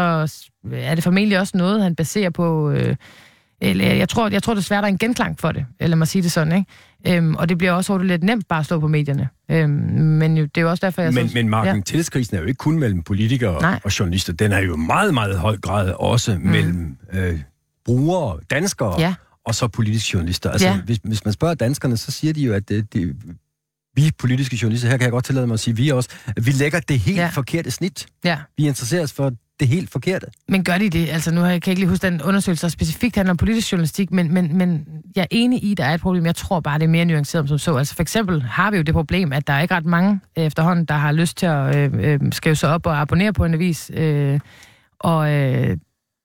er det formentlig også noget, han baserer på... Øh, eller jeg tror, jeg tror desværre, der er en genklang for det, eller man siger det sådan, ikke? Øhm, og det bliver også lidt nemt bare at stå på medierne. Øhm, men jo, det er jo også derfor, jeg Men, synes, men Marken, ja. tillidskrisen er jo ikke kun mellem politikere Nej. og journalister. Den er jo meget, meget høj grad også mm. mellem øh, brugere, danskere, ja. og så politiske journalister. Altså, ja. hvis, hvis man spørger danskerne, så siger de jo, at det, det, vi politiske journalister, her kan jeg godt tillade mig at sige, vi også, at vi lægger det helt ja. forkerte snit. Ja. Vi interesserer os for det helt forkerte. Men gør de det? Altså, nu kan jeg ikke lige huske den undersøgelse, der specifikt handler om politisk journalistik, men, men, men jeg er enig i, at der er et problem. Jeg tror bare, det er mere nuanceret som så. Altså, for eksempel har vi jo det problem, at der er ikke ret mange efterhånden, der har lyst til at øh, øh, skrive sig op og abonnere på en avis. Øh, og øh,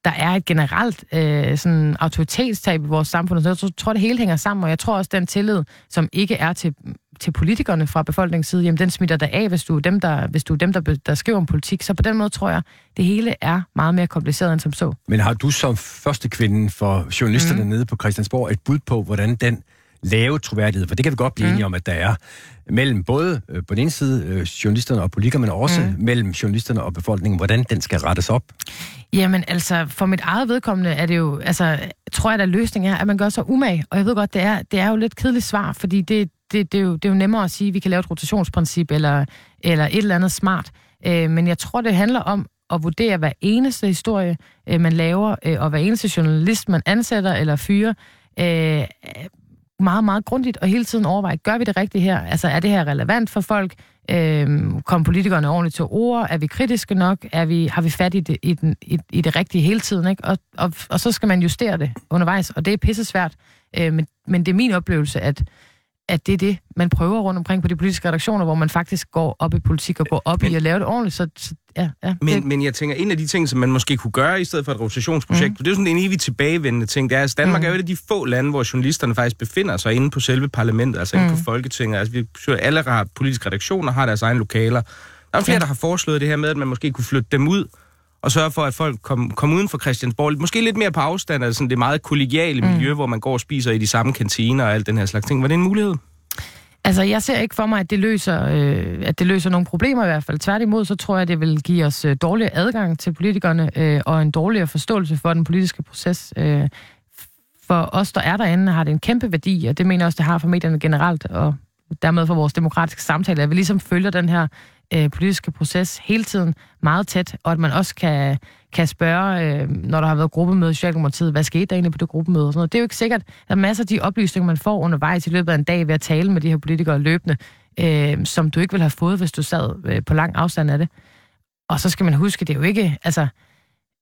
der er et generelt øh, sådan autoritetstab i vores samfund, så jeg tror, det hele hænger sammen, og jeg tror også, den tillid, som ikke er til, til politikerne fra befolkningens side, jamen den smitter der af, hvis du er dem, der, hvis du er dem der, der skriver om politik. Så på den måde tror jeg, det hele er meget mere kompliceret end som så. Men har du som første kvinde for journalisterne mm. nede på Christiansborg et bud på, hvordan den lave troværdighed, for det kan vi godt blive mm. enige om, at der er mellem både øh, på den ene side øh, journalisterne og politikere, men også mm. mellem journalisterne og befolkningen, hvordan den skal rettes op? Jamen altså, for mit eget vedkommende er det jo, altså, tror jeg, at løsningen er, at man gør sig umage. Og jeg ved godt, det er, det er jo lidt kedeligt svar, fordi det, det, det, er jo, det er jo nemmere at sige, at vi kan lave et rotationsprincip eller, eller et eller andet smart. Øh, men jeg tror, det handler om at vurdere hver eneste historie, øh, man laver, øh, og hver eneste journalist, man ansætter eller fyrer, øh, meget, meget grundigt og hele tiden overveje, gør vi det rigtigt her? Altså, er det her relevant for folk? Øhm, kom politikerne ordentligt til ord? Er vi kritiske nok? Er vi, har vi fat i det, i, den, i, i det rigtige hele tiden? Ikke? Og, og, og så skal man justere det undervejs, og det er pisse svært. Øh, men, men det er min oplevelse, at at det er det, man prøver rundt omkring på de politiske redaktioner, hvor man faktisk går op i politik og går op men, i at lave det ordentligt. Så, så ja, ja, men, det. men jeg tænker, en af de ting, som man måske kunne gøre i stedet for et rotationsprojekt, mm. det er jo sådan en evig tilbagevendende ting, det er, at Danmark mm. er jo et af de få lande, hvor journalisterne faktisk befinder sig inde på selve parlamentet, altså mm. inde på mm. Folketinget. Altså, vi alle har politiske redaktioner, har deres egne lokaler. Der er flere, ja. der har foreslået det her med, at man måske kunne flytte dem ud og sørge for, at folk kom, kom uden for Christiansborg. Måske lidt mere på afstand af sådan det meget kollegiale mm. miljø, hvor man går og spiser i de samme kantiner og alt den her slags ting. Var det en mulighed? Altså, jeg ser ikke for mig, at det løser, øh, at det løser nogle problemer i hvert fald. Tværtimod, så tror jeg, det vil give os øh, dårligere adgang til politikerne øh, og en dårligere forståelse for den politiske proces. Øh, for os, der er derinde, har det en kæmpe værdi, og det mener jeg også, det har for medierne generelt, og dermed for vores demokratiske samtale, at vi ligesom følger den her øh, politiske proces hele tiden meget tæt, og at man også kan, kan spørge, øh, når der har været gruppemøde i Socialdemokratiet, hvad skete der egentlig på det gruppemøde? Og sådan noget. Det er jo ikke sikkert. Der er masser af de oplysninger, man får undervejs i løbet af en dag ved at tale med de her politikere løbende, øh, som du ikke ville have fået, hvis du sad øh, på lang afstand af det. Og så skal man huske, det er jo ikke, altså,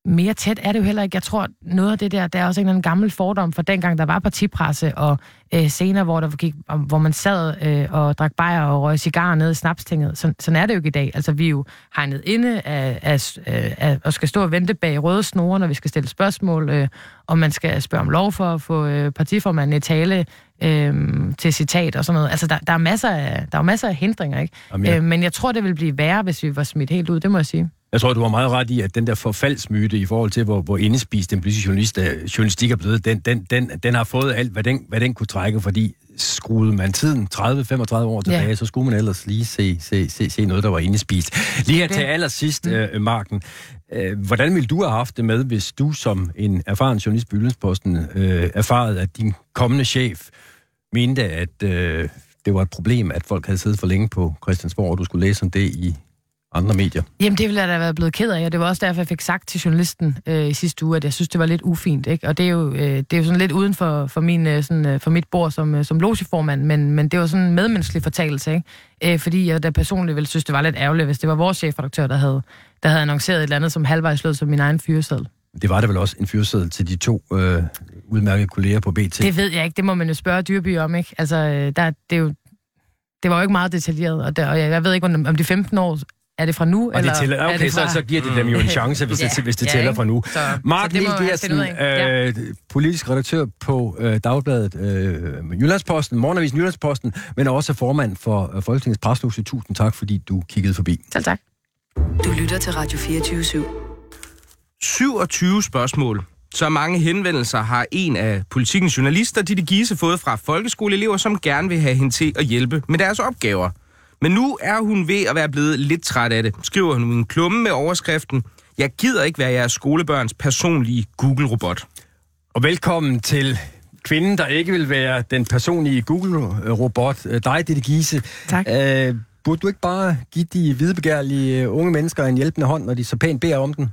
mere tæt er det jo heller ikke. Jeg tror, noget af det der, der er også en eller anden gammel fordom for dengang, der var partipresse, og øh, senere, hvor, der gik, hvor man sad øh, og drak bajer og røg cigarer nede i snapstinget. Så, sådan er det jo ikke i dag. Altså, vi er jo hegnet inde af, af, af, og skal stå og vente bag røde snore, når vi skal stille spørgsmål, øh, og man skal spørge om lov for at få øh, partiformanden i tale øh, til citat og sådan noget. Altså, der, der, er, masser af, der er masser af hindringer, ikke? Jamen, ja. øh, men jeg tror, det vil blive værre, hvis vi var smidt helt ud, det må jeg sige. Jeg tror, du var meget ret i, at den der forfaldsmyte i forhold til, hvor, hvor indespist den politiske journalist, uh, journalistik er blevet, den, den, den, den har fået alt, hvad den, hvad den kunne trække, fordi skruede man tiden 30-35 år tilbage, ja. så skulle man ellers lige se, se, se, se noget, der var indespist. Lige her til allersidst, mm. uh, Marken, uh, hvordan ville du have haft det med, hvis du som en erfaren journalist på Jyllandsposten uh, erfarede, at din kommende chef mente, at øh, det var et problem, at folk havde siddet for længe på Christiansborg, og du skulle læse om det i andre medier? Jamen, det ville jeg da være blevet ked af, og det var også derfor, jeg fik sagt til journalisten øh, i sidste uge, at jeg synes, det var lidt ufint. Ikke? Og det er jo, øh, det er jo sådan lidt uden for, for, min, øh, sådan, øh, for mit bord som, øh, som logeformand, men, men det var sådan en medmenneskelig fortalelse, ikke? Øh, fordi jeg da personligt ville synes, det var lidt ærgerligt, hvis det var vores chefredaktør, der havde, der havde annonceret et eller andet, som halvvejs lød som min egen fyreseddel. Det var det vel også en fyreseddel til de to øh, udmærkede kolleger på BT? Det ved jeg ikke, det må man jo spørge Dyrby om, ikke? Altså, der, det, er jo, det var jo ikke meget detaljeret, og, der, og jeg, jeg ved ikke, om, om de 15 år er det fra nu? Og eller det tæller, okay, det fra... så, så giver det dem jo en chance, hvis, ja, det, hvis det ja, tæller fra nu. Så, Mark Niel Gersen, øh, politisk redaktør på øh, Dagbladet øh, Jyllandsposten, Morgenavisen Jyllandsposten, men også formand for øh, Folketingets Presluse. Tusind tak, fordi du kiggede forbi. Selv tak. Du lytter til Radio 24 /7. 27 spørgsmål. Så mange henvendelser har en af politikens journalister, Ditte Giese, fået fra folkeskoleelever, som gerne vil have hende til at hjælpe med deres opgaver. Men nu er hun ved at være blevet lidt træt af det, skriver hun i en klumme med overskriften, Jeg gider ikke være jeres skolebørns personlige Google-robot. Og velkommen til kvinden, der ikke vil være den personlige Google-robot. Dig, Ditte Giese. Tak. Uh, burde du ikke bare give de hvidebegærlige unge mennesker en hjælpende hånd, når de så pænt beder om den?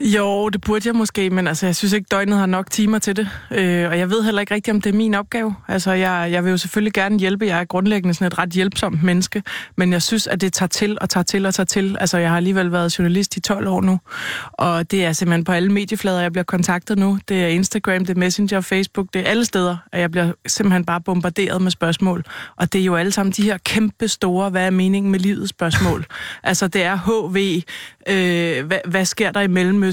Jo, det burde jeg måske, men altså, jeg synes ikke, døgnet har nok timer til det. Øh, og jeg ved heller ikke rigtigt, om det er min opgave. Altså, jeg, jeg vil jo selvfølgelig gerne hjælpe. Jeg er grundlæggende sådan et ret hjælpsomt menneske. Men jeg synes, at det tager til og tager til og tager til. Altså, jeg har alligevel været journalist i 12 år nu. Og det er simpelthen på alle medieflader, jeg bliver kontaktet nu. Det er Instagram, det er Messenger, Facebook, det er alle steder. at jeg bliver simpelthen bare bombarderet med spørgsmål. Og det er jo alle sammen de her kæmpe store, hvad er meningen med livet spørgsmål. altså, det er HV, øh, hvad, hvad sker der i Mellemøsten?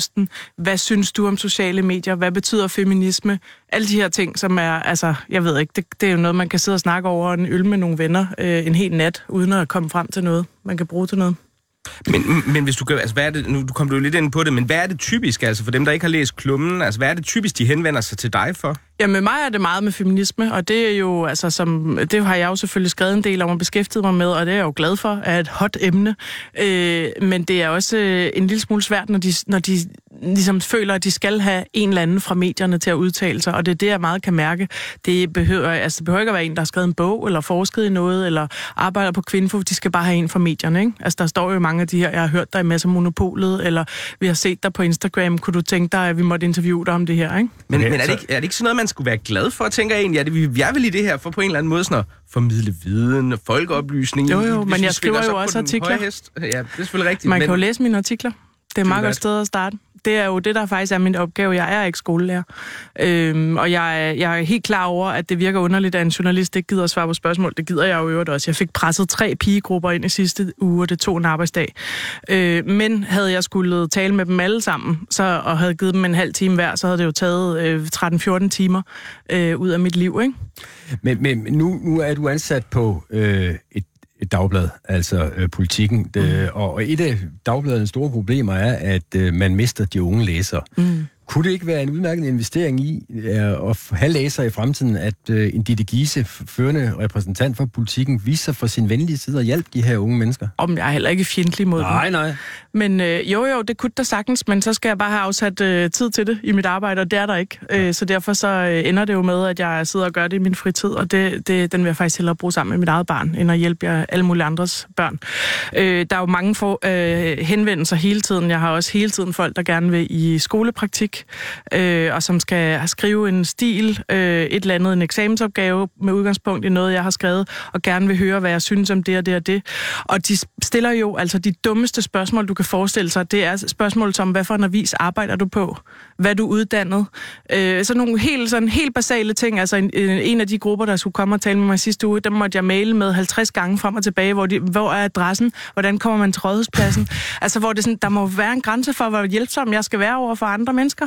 Hvad synes du om sociale medier? Hvad betyder feminisme? Alle de her ting, som er, altså, jeg ved ikke, det, det er jo noget, man kan sidde og snakke over en øl med nogle venner øh, en hel nat, uden at komme frem til noget, man kan bruge til noget. Men, men hvis du gør, altså hvad er det, nu kom du jo lidt ind på det, men hvad er det typisk, altså for dem, der ikke har læst klummen, altså hvad er det typisk, de henvender sig til dig for? Ja, med mig er det meget med feminisme, og det er jo, altså, som, det har jeg jo selvfølgelig skrevet en del om og beskæftiget mig med, og det er jeg jo glad for, er et hot emne. Øh, men det er også øh, en lille smule svært, når de, når de ligesom føler, at de skal have en eller anden fra medierne til at udtale sig, og det er det, jeg meget kan mærke. Det behøver, altså, det behøver ikke at være en, der har skrevet en bog, eller forsket i noget, eller arbejder på Kvinfo, de skal bare have en fra medierne, ikke? Altså, der står jo mange af de her, jeg har hørt dig i Masse Monopolet, eller vi har set dig på Instagram, kunne du tænke dig, at vi måtte interviewe dig om det her, ikke? Men, men er, det ikke, er det ikke sådan noget, man skulle være glad for, tænker jeg egentlig? Ja, det, vi er vel i det her for på en eller anden måde sådan at formidle viden og folkeoplysning. Jo, jo, men jeg skriver jo også artikler. Ja, det er selvfølgelig rigtigt. Man men... kan jo læse mine artikler. Det er et meget godt sted at starte det er jo det, der faktisk er min opgave. Jeg er ikke skolelærer. Øhm, og jeg, jeg er helt klar over, at det virker underligt, at en journalist ikke gider at svare på spørgsmål. Det gider jeg jo øvrigt også. Jeg fik presset tre pigegrupper ind i sidste uge, og det tog en arbejdsdag. Øh, men havde jeg skulle tale med dem alle sammen, så, og havde givet dem en halv time hver, så havde det jo taget øh, 13-14 timer øh, ud af mit liv. Ikke? Men, men nu, nu er du ansat på øh, et et dagblad, altså øh, politikken. Det, mm. og, et af dagbladets store problemer er, at øh, man mister de unge læsere. Mm. Kunne det ikke være en udmærket investering i øh, at have læsere i fremtiden, at øh, en Ditte Giese, førende repræsentant for politikken, viser for sin venlige side og hjælp de her unge mennesker? Om jeg er heller ikke fjendtlig mod nej, dem. Nej, nej. Men øh, jo, jo, det kunne der sagtens, men så skal jeg bare have afsat øh, tid til det i mit arbejde, og det er der ikke. Øh, så derfor så øh, ender det jo med, at jeg sidder og gør det i min fritid, og det, det, den vil jeg faktisk hellere bruge sammen med mit eget barn, end at hjælpe jer alle mulige andres børn. Øh, der er jo mange for, øh, henvendelser hele tiden. Jeg har også hele tiden folk, der gerne vil i skolepraktik, øh, og som skal skrive en stil, øh, et eller andet, en eksamensopgave med udgangspunkt i noget, jeg har skrevet, og gerne vil høre, hvad jeg synes om det og det og det. Og de stiller jo altså de dummeste spørgsmål, du kan forestille sig. Det er spørgsmål som, hvad for en avis arbejder du på? Hvad er du uddannet? Øh, så nogle helt, sådan, helt basale ting. Altså en, en af de grupper, der skulle komme og tale med mig sidste uge, dem måtte jeg maile med 50 gange frem og tilbage, hvor, de, hvor er adressen? Hvordan kommer man til rådhuspladsen? altså, hvor det sådan, der må være en grænse for, hvor hjælpsom jeg skal være over for andre mennesker.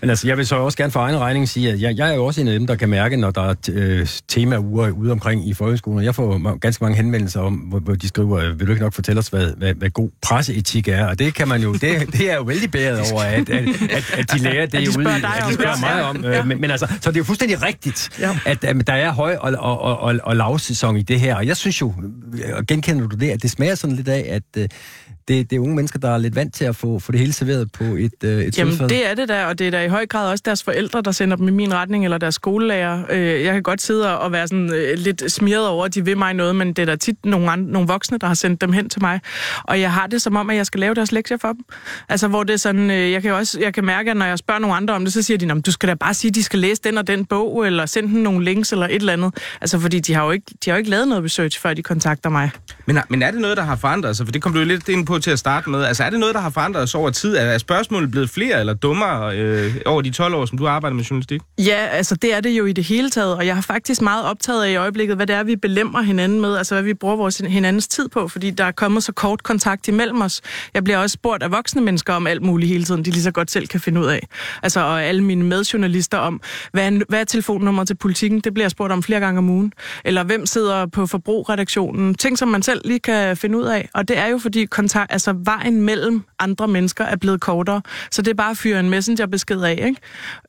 Men altså, jeg vil så også gerne for egen regning sige, at jeg, jeg er jo også en af dem, der kan mærke, når der er øh, tema-uger ude omkring i folkeskolen. Jeg får ganske mange henvendelser om, hvor, hvor de skriver, øh, vil du ikke nok fortælle os, hvad, hvad, hvad god presseetik er? Og det kan man jo, det, det er jo vældig bedre over, at, at, at, at de lærer det de ude, at de spørger mig om. Øh, ja. men, men altså, så det er jo fuldstændig rigtigt, ja. at, at der er høj- og, og, og, og, og lavsæson i det her. Og jeg synes jo, og genkender du det, at det smager sådan lidt af, at det, det er unge mennesker, der er lidt vant til at få, få det hele serveret på et, øh, et Jamen, det er det der, og det er er da i høj grad også deres forældre, der sender dem i min retning, eller deres skolelærer. Øh, jeg kan godt sidde og være sådan øh, lidt smiret over, at de vil mig noget, men det er da tit nogle, andre, nogle voksne, der har sendt dem hen til mig. Og jeg har det som om, at jeg skal lave deres lektier for dem. Altså, hvor det er sådan, øh, jeg kan også jeg kan mærke, at når jeg spørger nogle andre om det, så siger de, du skal da bare sige, at de skal læse den og den bog, eller sende dem nogle links, eller et eller andet. Altså, fordi de har jo ikke, de har jo ikke lavet noget research, før de kontakter mig. Men, men er det noget, der har forandret sig? For det kom du jo lidt ind på til at starte med. Altså, er det noget, der har forandret sig over tid? Er spørgsmålet blevet flere eller dummere øh, Øh, over de 12 år, som du arbejder med journalistik? Ja, altså det er det jo i det hele taget, og jeg har faktisk meget optaget af i øjeblikket, hvad det er, vi belemmer hinanden med, altså hvad vi bruger vores hinandens tid på, fordi der er kommet så kort kontakt imellem os. Jeg bliver også spurgt af voksne mennesker om alt muligt hele tiden, de lige så godt selv kan finde ud af. Altså, og alle mine medjournalister om, hvad er, hvad er telefonnummer til politikken? Det bliver jeg spurgt om flere gange om ugen. Eller hvem sidder på forbrugredaktionen? Ting, som man selv lige kan finde ud af. Og det er jo fordi kontakt, altså vejen mellem andre mennesker er blevet kortere. Så det er bare at fyre en messengerbesked af, ikke?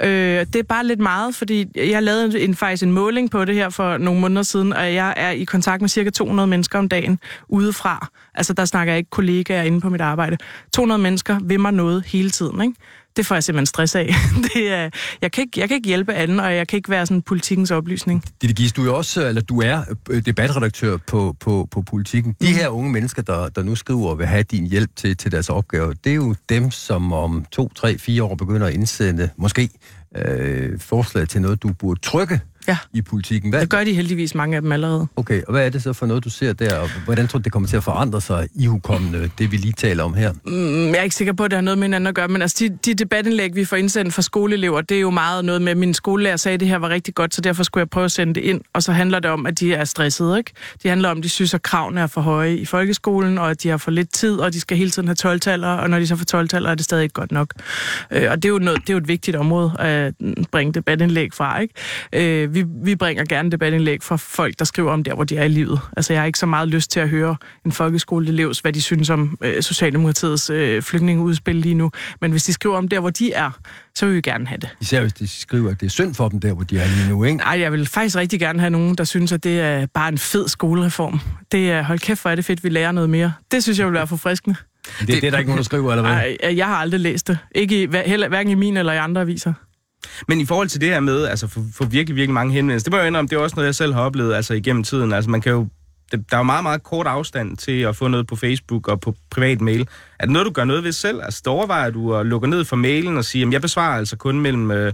Øh, det er bare lidt meget, fordi jeg lavede en, faktisk en måling på det her for nogle måneder siden, og jeg er i kontakt med cirka 200 mennesker om dagen udefra. Altså, der snakker jeg ikke kollegaer inde på mit arbejde. 200 mennesker vil mig noget hele tiden, ikke? Det får jeg simpelthen stress af. det er, jeg, kan ikke, jeg kan ikke hjælpe anden, og jeg kan ikke være sådan politikens oplysning. Ditte Gies, du er også, eller du er øh, debatredaktør på, på, på politikken. De mm. her unge mennesker, der, der nu skriver og vil have din hjælp til, til deres opgave, det er jo dem, som om to, tre, fire år begynder at indsende måske øh, forslag til noget, du burde trykke ja. i politikken. Hvad? Det gør de heldigvis mange af dem allerede. Okay, og hvad er det så for noget, du ser der, og hvordan tror du, det kommer til at forandre sig i hukommende, det vi lige taler om her? Mm, jeg er ikke sikker på, at det har noget med hinanden at gøre, men altså de, de debatindlæg, vi får indsendt fra skoleelever, det er jo meget noget med, at min skolelærer sagde, at det her var rigtig godt, så derfor skulle jeg prøve at sende det ind, og så handler det om, at de er stressede, ikke? De handler om, at de synes, at kravene er for høje i folkeskolen, og at de har for lidt tid, og de skal hele tiden have 12 og når de så får 12 er det stadig ikke godt nok. Øh, og det er, jo noget, det er jo et vigtigt område at bringe debatindlæg fra, ikke? Øh, vi, vi bringer gerne debatindlæg fra folk, der skriver om der, hvor de er i livet. Altså, jeg har ikke så meget lyst til at høre en folkeskoleelevs, hvad de synes om øh, Socialdemokratiets øh, flygtningeudspil lige nu. Men hvis de skriver om der, hvor de er, så vil vi gerne have det. Især hvis de skriver, at det er synd for dem der, hvor de er lige nu, ikke? Nej, jeg vil faktisk rigtig gerne have nogen, der synes, at det er bare en fed skolereform. Det er, hold kæft, hvor er det fedt, vi lærer noget mere. Det synes jeg vil være forfriskende. Det, det er der ikke nogen, der skriver, eller hvad? Nej, jeg har aldrig læst det. Ikke i, heller, hverken i min eller i andre aviser. Men i forhold til det her med, altså for, for virkelig, virkelig mange henvendelser, det må jeg indrømme, det er også noget, jeg selv har oplevet altså igennem tiden. Altså man kan jo, det, der er jo meget, meget kort afstand til at få noget på Facebook og på privat mail. Er det noget, du gør noget ved selv? Altså der overvejer du at lukke ned for mailen og sige, at jeg besvarer altså kun mellem... Øh,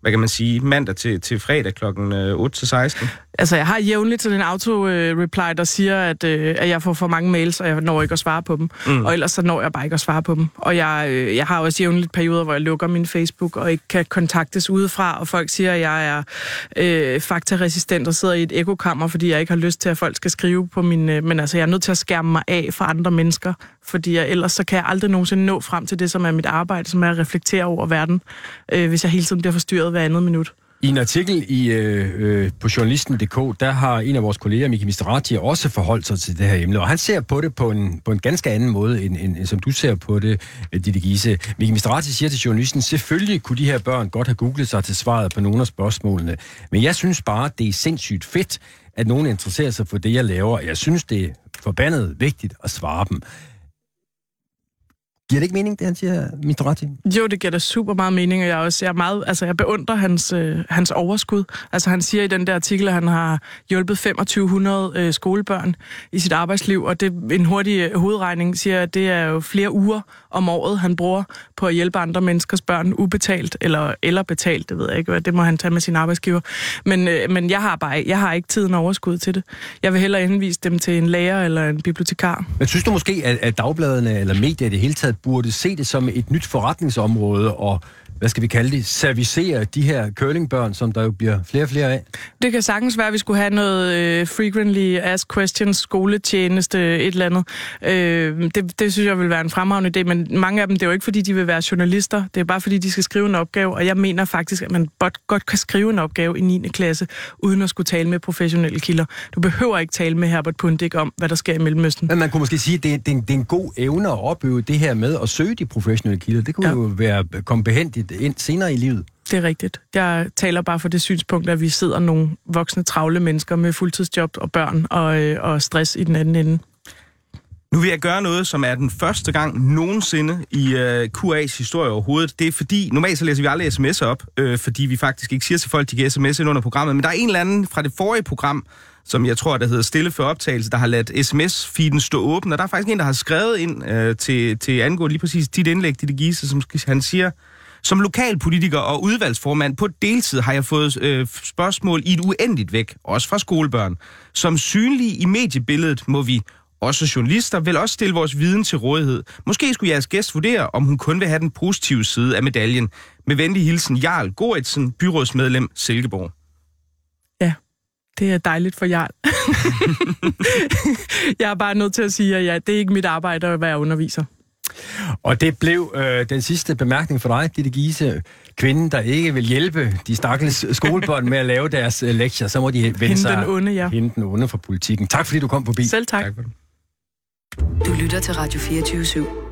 hvad kan man sige, mandag til, til fredag klokken øh, 8 til 16? Altså, jeg har jævnligt sådan en auto-reply, der siger, at, øh, at jeg får for mange mails, og jeg når ikke at svare på dem. Mm. Og ellers så når jeg bare ikke at svare på dem. Og jeg, øh, jeg har også jævnligt perioder, hvor jeg lukker min Facebook og ikke kan kontaktes udefra, og folk siger, at jeg er øh, faktaresistent og sidder i et ekokammer, fordi jeg ikke har lyst til, at folk skal skrive på min... Øh, men altså, jeg er nødt til at skærme mig af fra andre mennesker, fordi jeg, ellers så kan jeg aldrig nogensinde nå frem til det, som er mit arbejde, som er at reflektere over verden, øh, hvis jeg hele tiden bliver forstyrret hver andet minut. I en artikel i, øh, øh, på journalisten.dk, der har en af vores kolleger, Miki Misterati, også forholdt sig til det her emne, og han ser på det på en, på en ganske anden måde, end, end, end som du ser på det, øh, Ditte Giese. Miki Misterati siger til journalisten, selvfølgelig kunne de her børn godt have googlet sig til svaret på nogle af spørgsmålene, men jeg synes bare, det er sindssygt fedt, at nogen interesserer sig for det, jeg laver. Jeg synes, det er forbandet vigtigt at svare dem. Giver det ikke mening, det han siger, Mistrati? Jo, det giver da super meget mening, og jeg, også, jeg, er meget, altså, jeg beundrer hans, øh, hans overskud. Altså, han siger i den der artikel, at han har hjulpet 2500 øh, skolebørn i sit arbejdsliv, og det en hurtig øh, hovedregning siger, at det er jo flere uger om året, han bruger på at hjælpe andre menneskers børn ubetalt, eller, eller betalt, det ved jeg ikke, hvad det må han tage med sin arbejdsgiver. Men, øh, men jeg har bare jeg har ikke tiden overskud til det. Jeg vil hellere henvise dem til en lærer eller en bibliotekar. Men synes du måske, at, at dagbladene eller medier i det hele taget burde se det som et nyt forretningsområde og hvad skal vi kalde det, servicere de her curlingbørn, som der jo bliver flere og flere af? Det kan sagtens være, at vi skulle have noget uh, frequently asked questions, skoletjeneste, et eller andet. Uh, det, det synes jeg vil være en fremragende idé, men mange af dem, det er jo ikke, fordi de vil være journalister. Det er bare, fordi de skal skrive en opgave, og jeg mener faktisk, at man godt kan skrive en opgave i 9. klasse, uden at skulle tale med professionelle kilder. Du behøver ikke tale med Herbert Pundik om, hvad der sker i Mellemøsten. Men man kunne måske sige, at det, er, det, det er en god evne at opøve det her med at søge de professionelle kilder. Det kunne ja. jo være kompetent ind senere i livet. Det er rigtigt. Jeg taler bare for det synspunkt, at vi sidder nogle voksne, travle mennesker med fuldtidsjob og børn og, øh, og stress i den anden ende. Nu vil jeg gøre noget, som er den første gang nogensinde i uh, QA's historie overhovedet. Det er fordi, normalt så læser vi aldrig sms'er op, øh, fordi vi faktisk ikke siger til folk, de kan sms'e ind under programmet. Men der er en eller anden fra det forrige program, som jeg tror, der hedder Stille for optagelse, der har ladt sms-feeden stå åben. Og der er faktisk en, der har skrevet ind uh, til, til angående lige præcis dit indlæg, Ditte Giese, som han siger, som lokalpolitiker og udvalgsformand på deltid har jeg fået øh, spørgsmål i et uendeligt væk, også fra skolebørn. Som synlige i mediebilledet må vi også journalister vel også stille vores viden til rådighed. Måske skulle jeres gæst vurdere, om hun kun vil have den positive side af medaljen. Med venlig hilsen, Jarl Goritsen, byrådsmedlem Silkeborg. Ja, det er dejligt for Jarl. jeg er bare nødt til at sige, at ja, det er ikke mit arbejde at være underviser. Og det blev øh, den sidste bemærkning for dig, Ditte Giese. Kvinden, der ikke vil hjælpe de stakkels skolebørn med at lave deres øh, lektier, så må de vende hende sig... den onde, ja. Hende den onde for politikken. Tak fordi du kom forbi. Selv tak. tak du lytter til Radio 24 /7.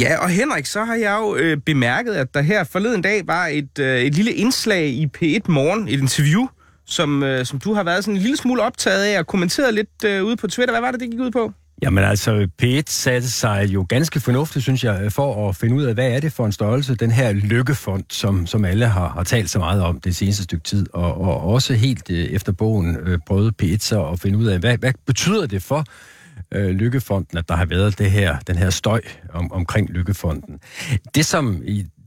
Ja, og Henrik, så har jeg jo øh, bemærket, at der her forleden dag var et, øh, et lille indslag i P1 Morgen, et interview, som, øh, som du har været sådan en lille smule optaget af og kommenteret lidt øh, ude på Twitter. Hvad var det, det gik ud på? Jamen altså, P1 satte sig jo ganske fornuftigt, synes jeg, for at finde ud af, hvad er det for en størrelse, den her lykkefond, som, som alle har, har talt så meget om det seneste stykke tid, og, og også helt øh, efter bogen øh, prøvede P1 så at finde ud af, hvad, hvad betyder det for øh, Lykkefonden, at der har været det her, den her støj om, omkring Lykkefonden. Det, som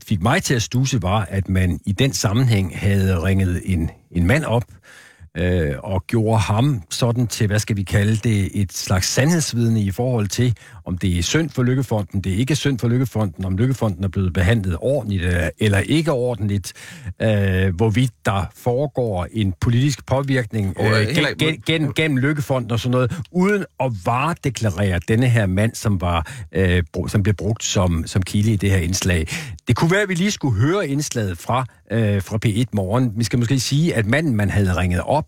fik mig til at stuse, var, at man i den sammenhæng havde ringet en, en mand op, øh, og gjorde ham sådan til, hvad skal vi kalde det, et slags sandhedsvidne i forhold til, om det er synd for Lykkefonden, det er ikke synd for Lykkefonden, om Lykkefonden er blevet behandlet ordentligt øh, eller ikke ordentligt, øh, hvorvidt der foregår en politisk påvirkning øh, gen, gen, gen, gennem Lykkefonden og sådan noget, uden at varedeklarere denne her mand, som var øh, som blev brugt som, som kilde i det her indslag. Det kunne være, at vi lige skulle høre indslaget fra, øh, fra P1 Morgen. Vi skal måske sige, at manden, man havde ringet op,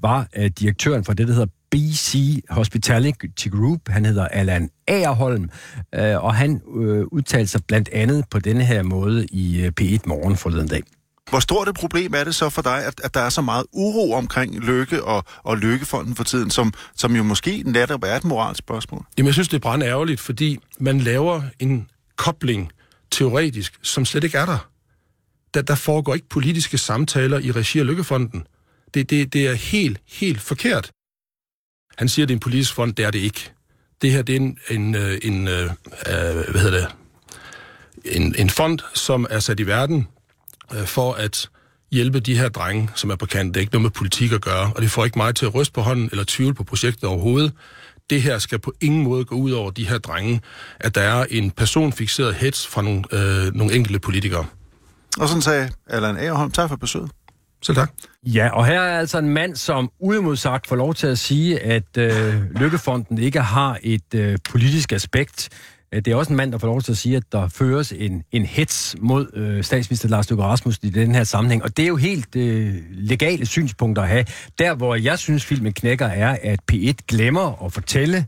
var øh, direktøren for det, der hedder BC Hospitality Group. Han hedder Allan Agerholm, øh, og han øh, udtalte sig blandt andet på denne her måde i øh, P1 Morgen forleden dag. Hvor stort et problem er det så for dig, at, at der er så meget uro omkring Lykke og, og Lykkefonden for tiden, som, som jo måske netop er et moralsk spørgsmål? Jamen, jeg synes, det er brændt ærgerligt, fordi man laver en kobling teoretisk, som slet ikke er der. Der, der foregår ikke politiske samtaler i regi af Lykkefonden. Det, det, det er helt, helt forkert. Han siger, at det er en politisk fond. Det er det ikke. Det her det er en, en, øh, en, øh, øh, hvad hedder det? En, en fond, som er sat i verden øh, for at hjælpe de her drenge, som er på kant. Det er ikke noget med politik at gøre, og det får ikke mig til at ryste på hånden eller tvivle på projektet overhovedet. Det her skal på ingen måde gå ud over de her drenge, at der er en personfixeret hets fra nogle, øh, nogle enkelte politikere. Og sådan sagde Allan Aarholm. Tak for besøget. Selv tak. Ja, og her er altså en mand, som uimodsagt får lov til at sige, at øh, Lykkefonden ikke har et øh, politisk aspekt. Øh, det er også en mand, der får lov til at sige, at der føres en, en hets mod øh, statsminister Lars Løkke Rasmussen i den her sammenhæng. Og det er jo helt øh, legale synspunkter at have. Der, hvor jeg synes, filmen knækker, er, at P1 glemmer at fortælle,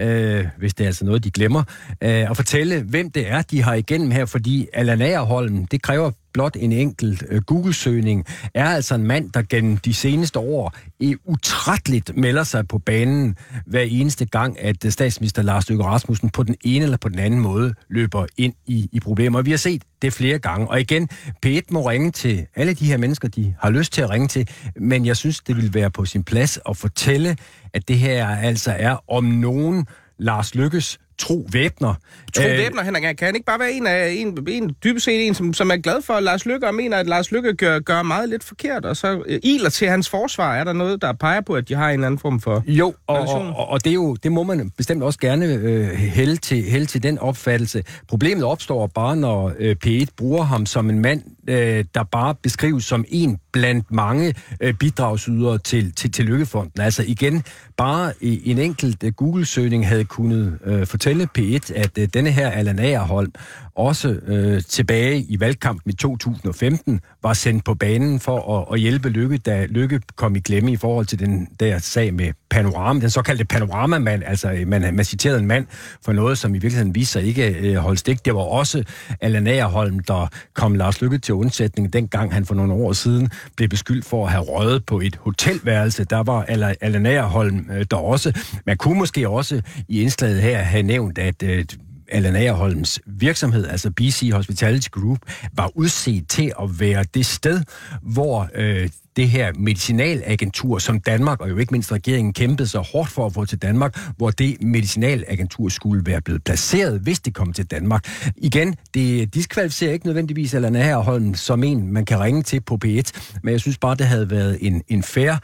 øh, hvis det er altså noget, de glemmer, øh, at fortælle, hvem det er, de har igennem her, fordi Allan Agerholm, det kræver blot en enkelt øh, Google-søgning, er altså en mand, der gennem de seneste år i utrætteligt melder sig på banen hver eneste gang, at øh, statsminister Lars Løkke Rasmussen på den ene eller på den anden måde løber ind i, i problemer. Vi har set det flere gange, og igen, P1 må ringe til alle de her mennesker, de har lyst til at ringe til, men jeg synes, det vil være på sin plads at fortælle, at det her altså er om nogen Lars Lykkes tro væbner. Tro øh, væbner, Henrik. Kan han ikke bare være en af en, en dybest set en, som, som er glad for Lars Lykke, og mener, at Lars Lykke gør, gør meget lidt forkert, og så øh, iler til hans forsvar. Er der noget, der peger på, at de har en anden form for Jo, og, og, og det, er jo, det må man bestemt også gerne øh, hælde, til, hælde til den opfattelse. Problemet opstår bare, når øh, P1 bruger ham som en mand, øh, der bare beskrives som en blandt mange øh, bidragsydere til, til, til Lykkefonden. Altså igen, bare i en enkelt øh, Google-søgning havde kunnet øh, fortælle P1, at øh, denne her Allan Agerholm også øh, tilbage i valgkampen i 2015 var sendt på banen for at, at hjælpe Lykke, da Lykke kom i klemme i forhold til den der sag med panorama, den såkaldte panoramamand, altså øh, man, man citerede en mand for noget, som i virkeligheden viste sig ikke øh, holdt stik. Det var også Allan Agerholm, der kom Lars Lykke til undsætning, dengang han for nogle år siden blev beskyldt for at have røget på et hotelværelse. Der var Allan Agerholm øh, der også. Man kunne måske også i indslaget her have nævnt, at øh, Allan Agerholms virksomhed, altså BC Hospitality Group, var udset til at være det sted, hvor øh, det her medicinalagentur, som Danmark og jo ikke mindst regeringen kæmpede så hårdt for at få til Danmark, hvor det medicinalagentur skulle være blevet placeret, hvis det kom til Danmark. Igen, det diskvalificerer ikke nødvendigvis Allan Agerholm som en, man kan ringe til på P1, men jeg synes bare, det havde været en, en fair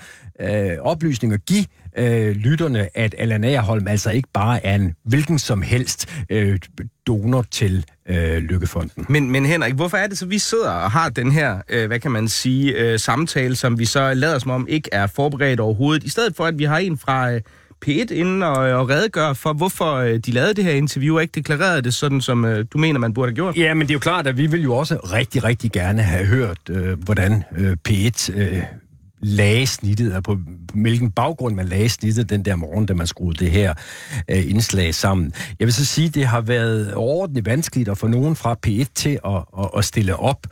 øh, oplysning at give øh, lytterne, at Allan Agerholm altså ikke bare er en hvilken som helst øh, donor til øh, Lykkefonden. Men, men Henrik, hvorfor er det så, vi sidder og har den her, øh, hvad kan man sige, øh, samtale, som vi så lader som om ikke er forberedt overhovedet, i stedet for at vi har en fra... Øh, P1 inden og, og redegøre for, hvorfor øh, de lavede det her interview, og ikke deklarerede det sådan, som øh, du mener, man burde have gjort? Ja, men det er jo klart, at vi vil jo også rigtig, rigtig gerne have hørt, øh, hvordan øh, P1 øh, lagde snittet, altså og på hvilken baggrund man lagde snittet den der morgen, da man skruede det her øh, indslag sammen. Jeg vil så sige, at det har været overordentligt vanskeligt at få nogen fra P1 til at, at, at stille op.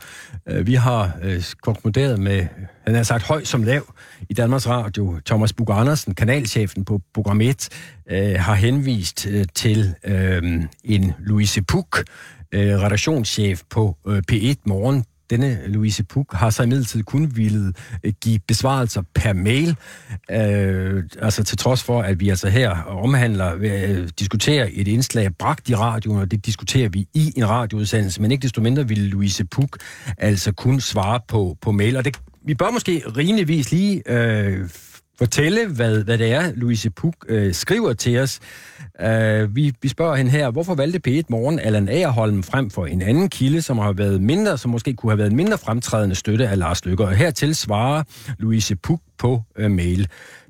Øh, vi har øh, konkluderet med, han har sagt høj som lav i Danmarks Radio. Thomas Bug Andersen, kanalchefen på Program 1, øh, har henvist øh, til øh, en Louise Puk, øh, redaktionschef på øh, P1 Morgen, denne Louise Puk har så imidlertid kun ville øh, give besvarelser per mail, øh, altså til trods for, at vi altså her omhandler, øh, diskuterer et indslag bragt i radioen, og det diskuterer vi i en radioudsendelse, men ikke desto mindre ville Louise Puk altså kun svare på, på mail, og det, vi bør måske rimeligvis lige øh, fortælle, hvad, hvad det er, Louise Puk øh, skriver til os. Øh, vi, vi spørger hende her, hvorfor valgte P1 Morgen Allan Agerholm frem for en anden kilde, som har været mindre, som måske kunne have været mindre fremtrædende støtte af Lars Lykke. Og hertil svarer Louise Puk på øh, mail.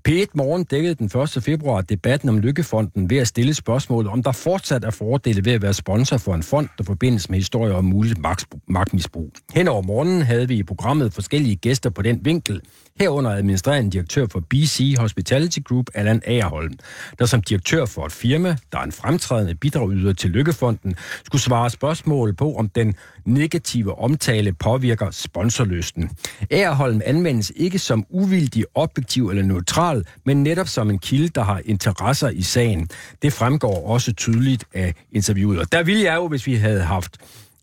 P1 Morgen dækkede den 1. februar debatten om Lykkefonden ved at stille spørgsmål, om der fortsat er fordele ved at være sponsor for en fond, der forbindes med historier om muligt magtmisbrug. Hen over morgenen havde vi i programmet forskellige gæster på den vinkel, herunder administrerende direktør for BC Hospitality Group, Allan Agerholm, der som direktør for et firma, der er en fremtrædende bidragyder til Lykkefonden, skulle svare spørgsmål på, om den negative omtale påvirker sponsorlysten. Agerholm anvendes ikke som uvildig, objektiv eller neutral, men netop som en kilde, der har interesser i sagen. Det fremgår også tydeligt af interviewet. Og der ville jeg jo, hvis vi havde haft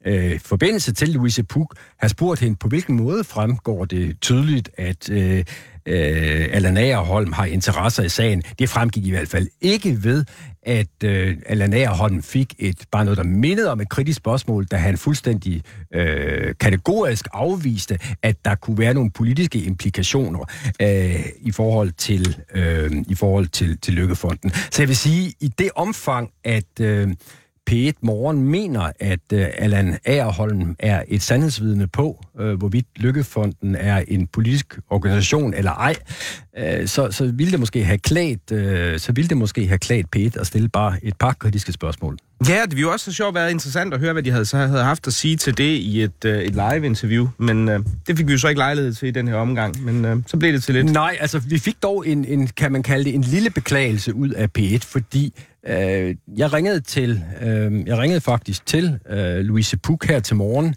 øh, forbindelse til Louise Puk, har spurgt hende, på hvilken måde fremgår det tydeligt, at øh, øh, Allan Agerholm har interesser i sagen. Det fremgik i hvert fald ikke ved, at øh, Allan Agerholm fik et, bare noget, der mindede om et kritisk spørgsmål, da han fuldstændig øh, kategorisk afviste, at der kunne være nogle politiske implikationer øh, i forhold til øh, i forhold til, til Lykkefonden. Så jeg vil sige, i det omfang, at øh, P1 Morgen mener, at uh, Allan Agerholm er et sandhedsvidne på, uh, hvorvidt Lykkefonden er en politisk organisation eller ej, uh, så, så ville det måske have klædt, uh, så ville det måske have klædt P1 at stille bare et par kritiske spørgsmål. Ja, det ville jo også sjovt været interessant at høre, hvad de havde, så havde haft at sige til det i et, uh, et live-interview, men uh, det fik vi jo så ikke lejlighed til i den her omgang, men uh, så blev det til lidt. Nej, altså vi fik dog en, en, kan man kalde det, en lille beklagelse ud af P1, fordi Øh, jeg ringede til, øh, jeg ringede faktisk til øh, Louise Puk her til morgen,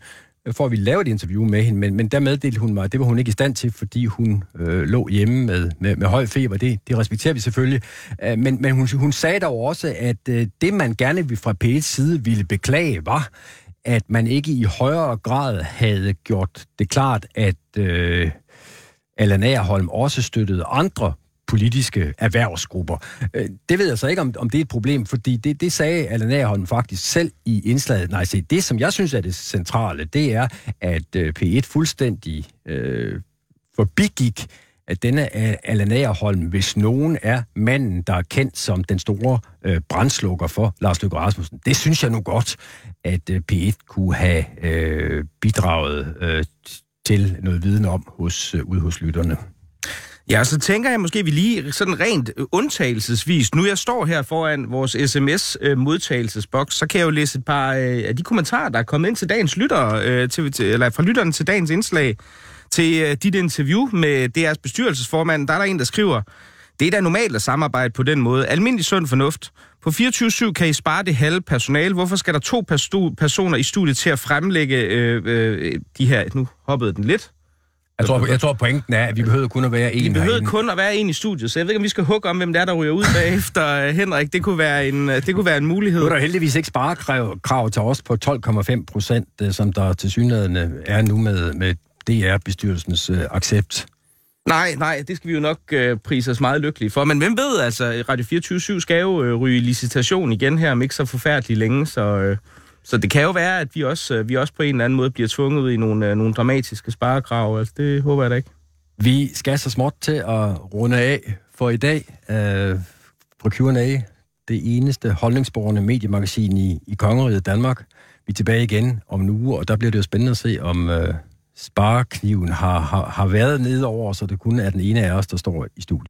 øh, for at vi lavede et interview med hende, men, men der meddelte hun mig, at det var hun ikke i stand til, fordi hun øh, lå hjemme med, med, med høj feber. Det, det respekterer vi selvfølgelig. Øh, men men hun, hun sagde dog også, at øh, det, man gerne fra P's side ville beklage, var, at man ikke i højere grad havde gjort det klart, at øh, Allan Aarholm også støttede andre politiske erhvervsgrupper. Øh, det ved jeg så ikke, om, om det er et problem, fordi det, det sagde Allan Aarholm faktisk selv i indslaget. Nej, se, det som jeg synes er det centrale, det er, at øh, P1 fuldstændig øh, forbigik at denne øh, Allan Agerholm, hvis nogen er manden, der er kendt som den store øh, brandslukker for Lars Løkke Rasmussen. Det synes jeg nu godt, at øh, P1 kunne have øh, bidraget øh, til noget viden om hos, øh, ude hos lytterne. Ja, så tænker jeg måske, at vi lige sådan rent øh, undtagelsesvis, nu jeg står her foran vores sms-modtagelsesboks, øh, så kan jeg jo læse et par øh, af de kommentarer, der er kommet ind til dagens lytter, til, eller fra lytteren til dagens indslag, til dit interview med DR's bestyrelsesformand. Der er der en, der skriver, Det er da normalt at samarbejde på den måde. Almindelig sund fornuft. På 24-7 kan I spare det halve personal. Hvorfor skal der to personer i studiet til at fremlægge øh, øh, de her... Nu hoppede den lidt. Jeg tror, jeg tror pointen er, at vi behøver kun at være en Vi behøver herinde. kun at være en i studiet, så jeg ved ikke, om vi skal hugge om, hvem det er, der ryger ud bagefter Henrik. Det kunne være en, det kunne være en mulighed. Nu er der heldigvis ikke sparekrav krav til os på 12,5 procent, øh, som der til synligheden er nu med, med DR-bestyrelsens øh, accept. Nej, nej, det skal vi jo nok øh, prise os meget lykkelige for. Men hvem ved, altså, Radio 24 skal jo øh, ryge licitation igen her om ikke så forfærdeligt længe, så, øh, så det kan jo være, at vi også, øh, vi også på en eller anden måde bliver tvunget ud i nogle, øh, nogle dramatiske sparekrav. Altså, det håber jeg da ikke. Vi skal så småt til at runde af for i dag øh, på Q&A, det eneste holdningsborgerne mediemagasin i, i Kongeriget Danmark. Vi er tilbage igen om en uge, og der bliver det jo spændende at se, om øh, sparekniven har, har, har været nede over, så det kun er den ene af os, der står i studiet.